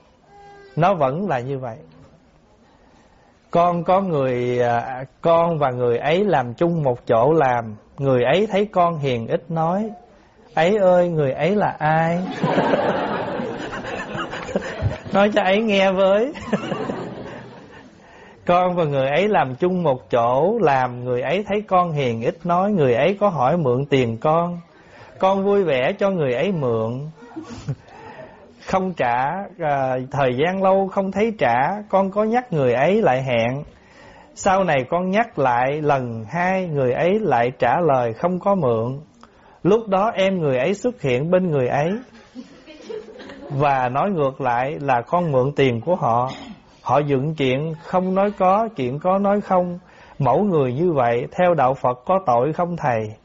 Nó vẫn là như vậy con có người à, con và người ấy làm chung một chỗ làm. Người ấy thấy con hiền ít nói. Ấy ơi, người ấy là ai? [laughs] Nói cho ấy nghe với. [laughs] Con và người ấy làm chung một chỗ làm. Người ấy thấy con hiền ít nói. Người ấy có hỏi mượn tiền con. Con vui vẻ cho người ấy mượn. [laughs] không trả à, thời gian lâu không thấy trả con có nhắc người ấy lại hẹn. Sau này con nhắc lại lần hai người ấy lại trả lời không có mượn. Lúc đó em người ấy xuất hiện bên người ấy. Và nói ngược lại là con mượn tiền của họ. Họ dựng chuyện không nói có chuyện có nói không. Mẫu người như vậy theo đạo phật có tội không thầy?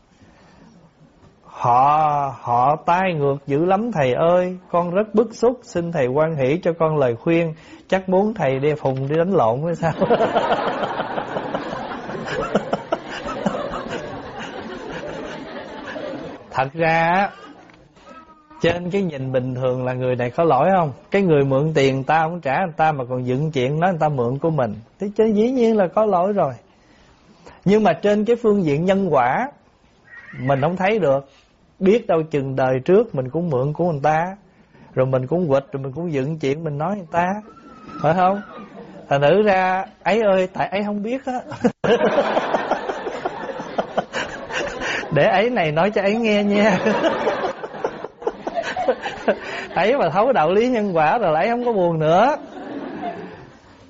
Họ họ tai ngược dữ lắm, thầy ơi. Con rất bức xúc. Xin thầy quan hỷ cho con lời khuyên. Chắc muốn thầy đi phùng đi đánh lộn hay sao? [laughs] Thật ra Trên cái nhìn bình thường là người này có lỗi không? Cái người mượn tiền ta không trả người ta Mà còn dựng chuyện nói người ta mượn của mình. Thế chứ dĩ nhiên là có lỗi rồi. Nhưng mà trên cái phương diện nhân quả, Mình không thấy được biết đâu chừng đời trước mình cũng mượn của người ta, rồi mình cũng quịch rồi mình cũng dựng chuyện, mình nói người ta. Phải không? Thành nữ ra, ấy ơi, tại ấy không biết á. [laughs] Để ấy này nói cho ấy nghe nha. [laughs] Ấy mà thấu đạo lý nhân quả rồi ấy không có buồn nữa.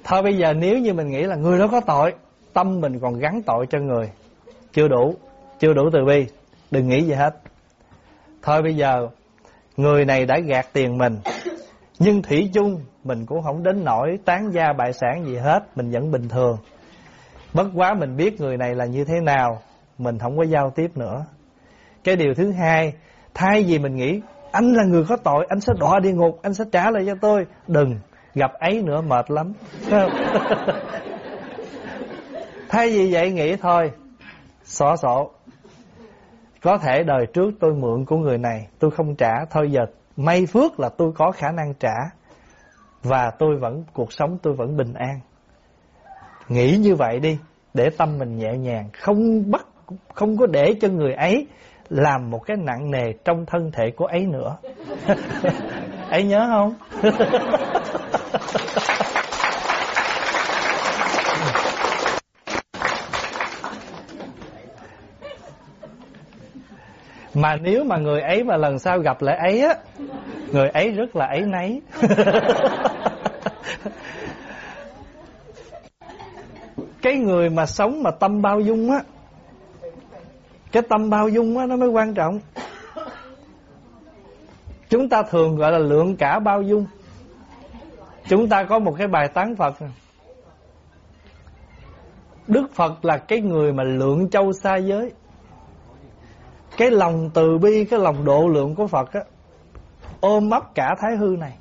Thôi bây giờ nếu như mình nghĩ là người đó có tội, tâm mình còn gắn tội cho người. Chưa đủ chưa đủ từ bi. Đừng nghĩ gì hết. Thôi bây giờ, Người này đã gạt tiền mình, Nhưng thủy chung Mình cũng không đến nổi tán gia bại sản gì hết, Mình vẫn bình thường. Bất quá mình biết người này là như thế nào, Mình không có giao tiếp nữa. Cái điều thứ hai, Thay vì mình nghĩ, Anh là người có tội, Anh sẽ đọa địa ngục, Anh sẽ trả lại cho tôi. Đừng, Gặp ấy nữa mệt lắm. [laughs] Thay vì vậy nghĩ thôi Xóa sổ có thể đời trước tôi mượn của người này, Tôi không trả, Thôi giờ may phước là tôi có khả năng trả, Và tôi vẫn, Cuộc sống tôi vẫn bình an. Nghĩ như vậy đi, Để tâm mình nhẹ nhàng, Không bắt, không có để cho người ấy làm một cái nặng nề trong thân thể của ấy nữa. [laughs] Ấy nhớ không? [laughs] mà nếu mà người ấy mà lần sau gặp lại ấy á, người ấy rất là ấy nấy. [laughs] Cái người mà sống mà tâm bao dung á, cái tâm bao dung á, nó mới quan trọng. Chúng ta thường gọi là lượng cả bao dung. Chúng ta có một cái bài tán phật. Đức phật là cái người mà lượng châu xa giới cái lòng từ bi cái lòng độ lượng của phật á ôm ấp cả thái hư này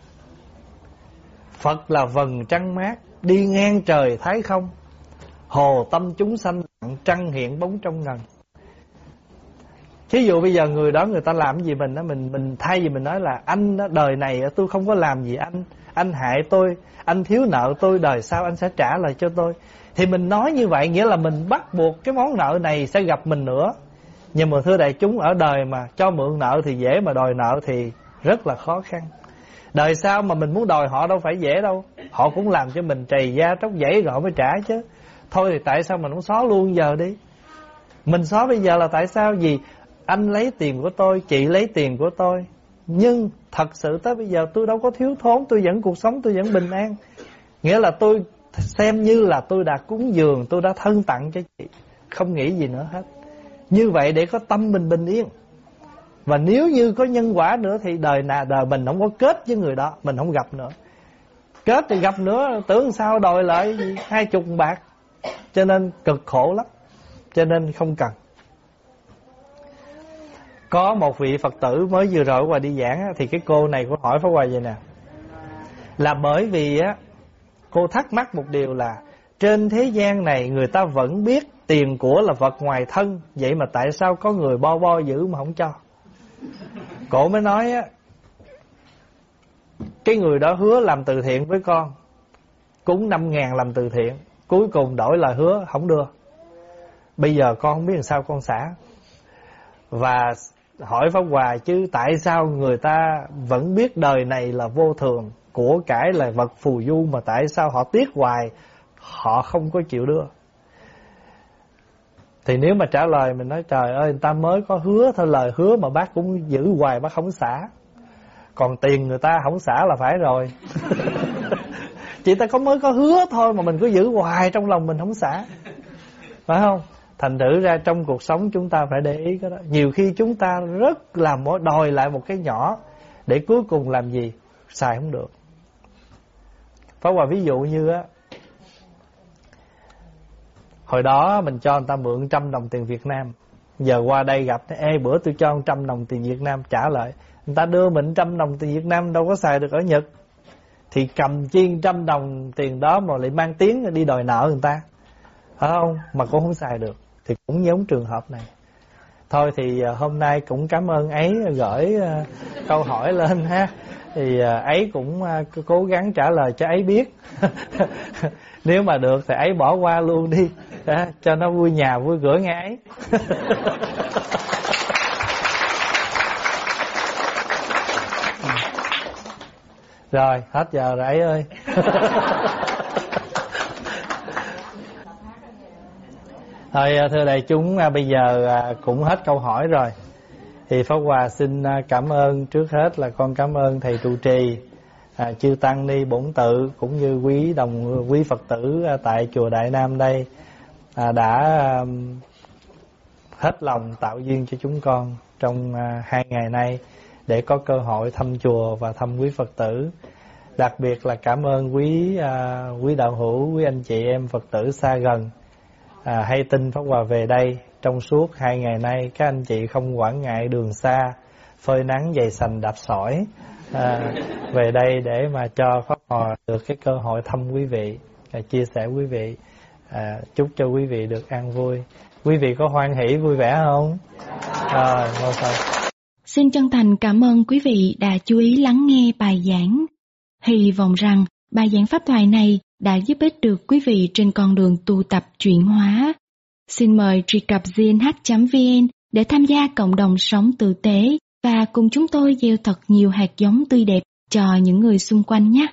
phật là vầng trăng mát đi ngang trời thái không hồ tâm chúng sanh trăng hiện bóng trong ngần Thí dụ bây giờ người đó người ta làm gì mình đó mình mình thay vì mình nói là anh đó, đời này tôi không có làm gì anh, anh hại tôi, anh thiếu nợ tôi đời sau anh sẽ trả lại cho tôi. Thì mình nói như vậy nghĩa là mình bắt buộc cái món nợ này sẽ gặp mình nữa. Nhưng mà thưa đại chúng ở đời mà cho mượn nợ thì dễ mà đòi nợ thì rất là khó khăn. Đời sau mà mình muốn đòi họ đâu phải dễ đâu. Họ cũng làm cho mình trầy da tróc dãy rồi họ mới trả chứ. Thôi thì tại sao mình không xóa luôn giờ đi. Mình xóa bây giờ là tại sao gì anh lấy tiền của tôi, chị lấy tiền của tôi. Nhưng thật sự tới bây giờ tôi đâu có thiếu thốn, tôi vẫn cuộc sống tôi vẫn bình an. Nghĩa là tôi xem như là tôi đã cúng dường, tôi đã thân tặng cho chị. Không nghĩ gì nữa hết. Như vậy để có tâm mình bình yên. Và nếu như có nhân quả nữa thì đời nào đời mình không có kết với người đó, mình không gặp nữa. Kết thì gặp nữa, tưởng sao đòi lại hai chục bạc. Cho nên cực khổ lắm. Cho nên không cần. Có một vị Phật tử mới vừa rồi qua đi giảng Thì cái cô này cô hỏi Pháp Hòa vậy nè Là bởi vì á Cô thắc mắc một điều là Trên thế gian này người ta vẫn biết Tiền của là vật ngoài thân Vậy mà tại sao có người bo bo giữ mà không cho? Cổ mới nói á Cái người đó hứa làm từ thiện với con Cúng năm ngàn làm từ thiện Cuối cùng đổi lời hứa không đưa. Bây giờ con không biết làm sao con xả. Và hỏi Pháp Hòa chứ tại sao người ta vẫn biết đời này là vô thường, của cải là vật phù du mà tại sao họ tiếc hoài, họ không có chịu đưa. Thì nếu mà trả lời, mình nói, trời ơi, người ta mới có hứa thôi, lời hứa mà bác cũng giữ hoài, bác không xả. Còn tiền người ta không xả là phải rồi. [laughs] chị ta có mới có hứa thôi mà mình cứ giữ hoài trong lòng mình không xả. Phải không? Thành thử ra trong cuộc sống chúng ta phải để ý cái đó Nhiều khi chúng ta rất là mỗi đòi lại một cái nhỏ Để cuối cùng làm gì Xài không được phá Hòa ví dụ như á Hồi đó mình cho người ta mượn trăm đồng tiền Việt Nam. Giờ qua đây gặp, Ê, bữa tôi cho trăm đồng tiền Việt Nam trả lại. Người ta đưa mình trăm đồng tiền Việt Nam Đâu có xài được ở Nhật. Thì cầm chiên trăm đồng tiền đó Mà lại mang tiếng đi đòi nợ người ta. Phải không Mà cũng không xài được. Thì cũng giống trường hợp này. Thôi thì à, hôm nay cũng cảm ơn ấy gửi à, câu hỏi lên ha. Thì à, ấy cũng cố gắng trả lời cho ấy biết. [laughs] Nếu mà được thì ấy bỏ qua luôn đi cho nó vui nhà vui cửa nghe ấy. [laughs] Rồi hết giờ rồi ấy ơi. [laughs] Thôi thưa đại chúng à, bây giờ à, cũng hết câu hỏi rồi. Thì Pháp Hòa xin à, cảm ơn. Trước hết là con cảm ơn Thầy trụ trì à, Chư Tăng Ni Bổn Tự Cũng như quý đồng quý Phật tử tại Chùa Đại Nam đây à, Đã um, hết lòng tạo duyên cho chúng con Trong à, hai ngày nay Để có cơ hội thăm chùa và thăm quý Phật tử. Đặc biệt là cảm ơn quý à, quý đạo hữu, quý anh chị em Phật tử xa gần à, hay tin Pháp Hòa về đây. Trong suốt hai ngày nay các anh chị không quản ngại đường xa phơi nắng dày sành đạp sỏi à, về đây để mà cho Pháp Hòa được cái cơ hội thăm quý vị à, chia sẻ quý vị à, chúc cho quý vị được an vui quý vị có hoan hỷ vui vẻ không rồi ngồi Xin chân thành cảm ơn quý vị đã chú ý lắng nghe bài giảng. Hy vọng rằng bài giảng pháp thoại này đã giúp ích được quý vị trên con đường tu tập chuyển hóa. Xin mời truy cập gnh.vn để tham gia cộng đồng sống tử tế và cùng chúng tôi gieo thật nhiều hạt giống tươi đẹp cho những người xung quanh nhé.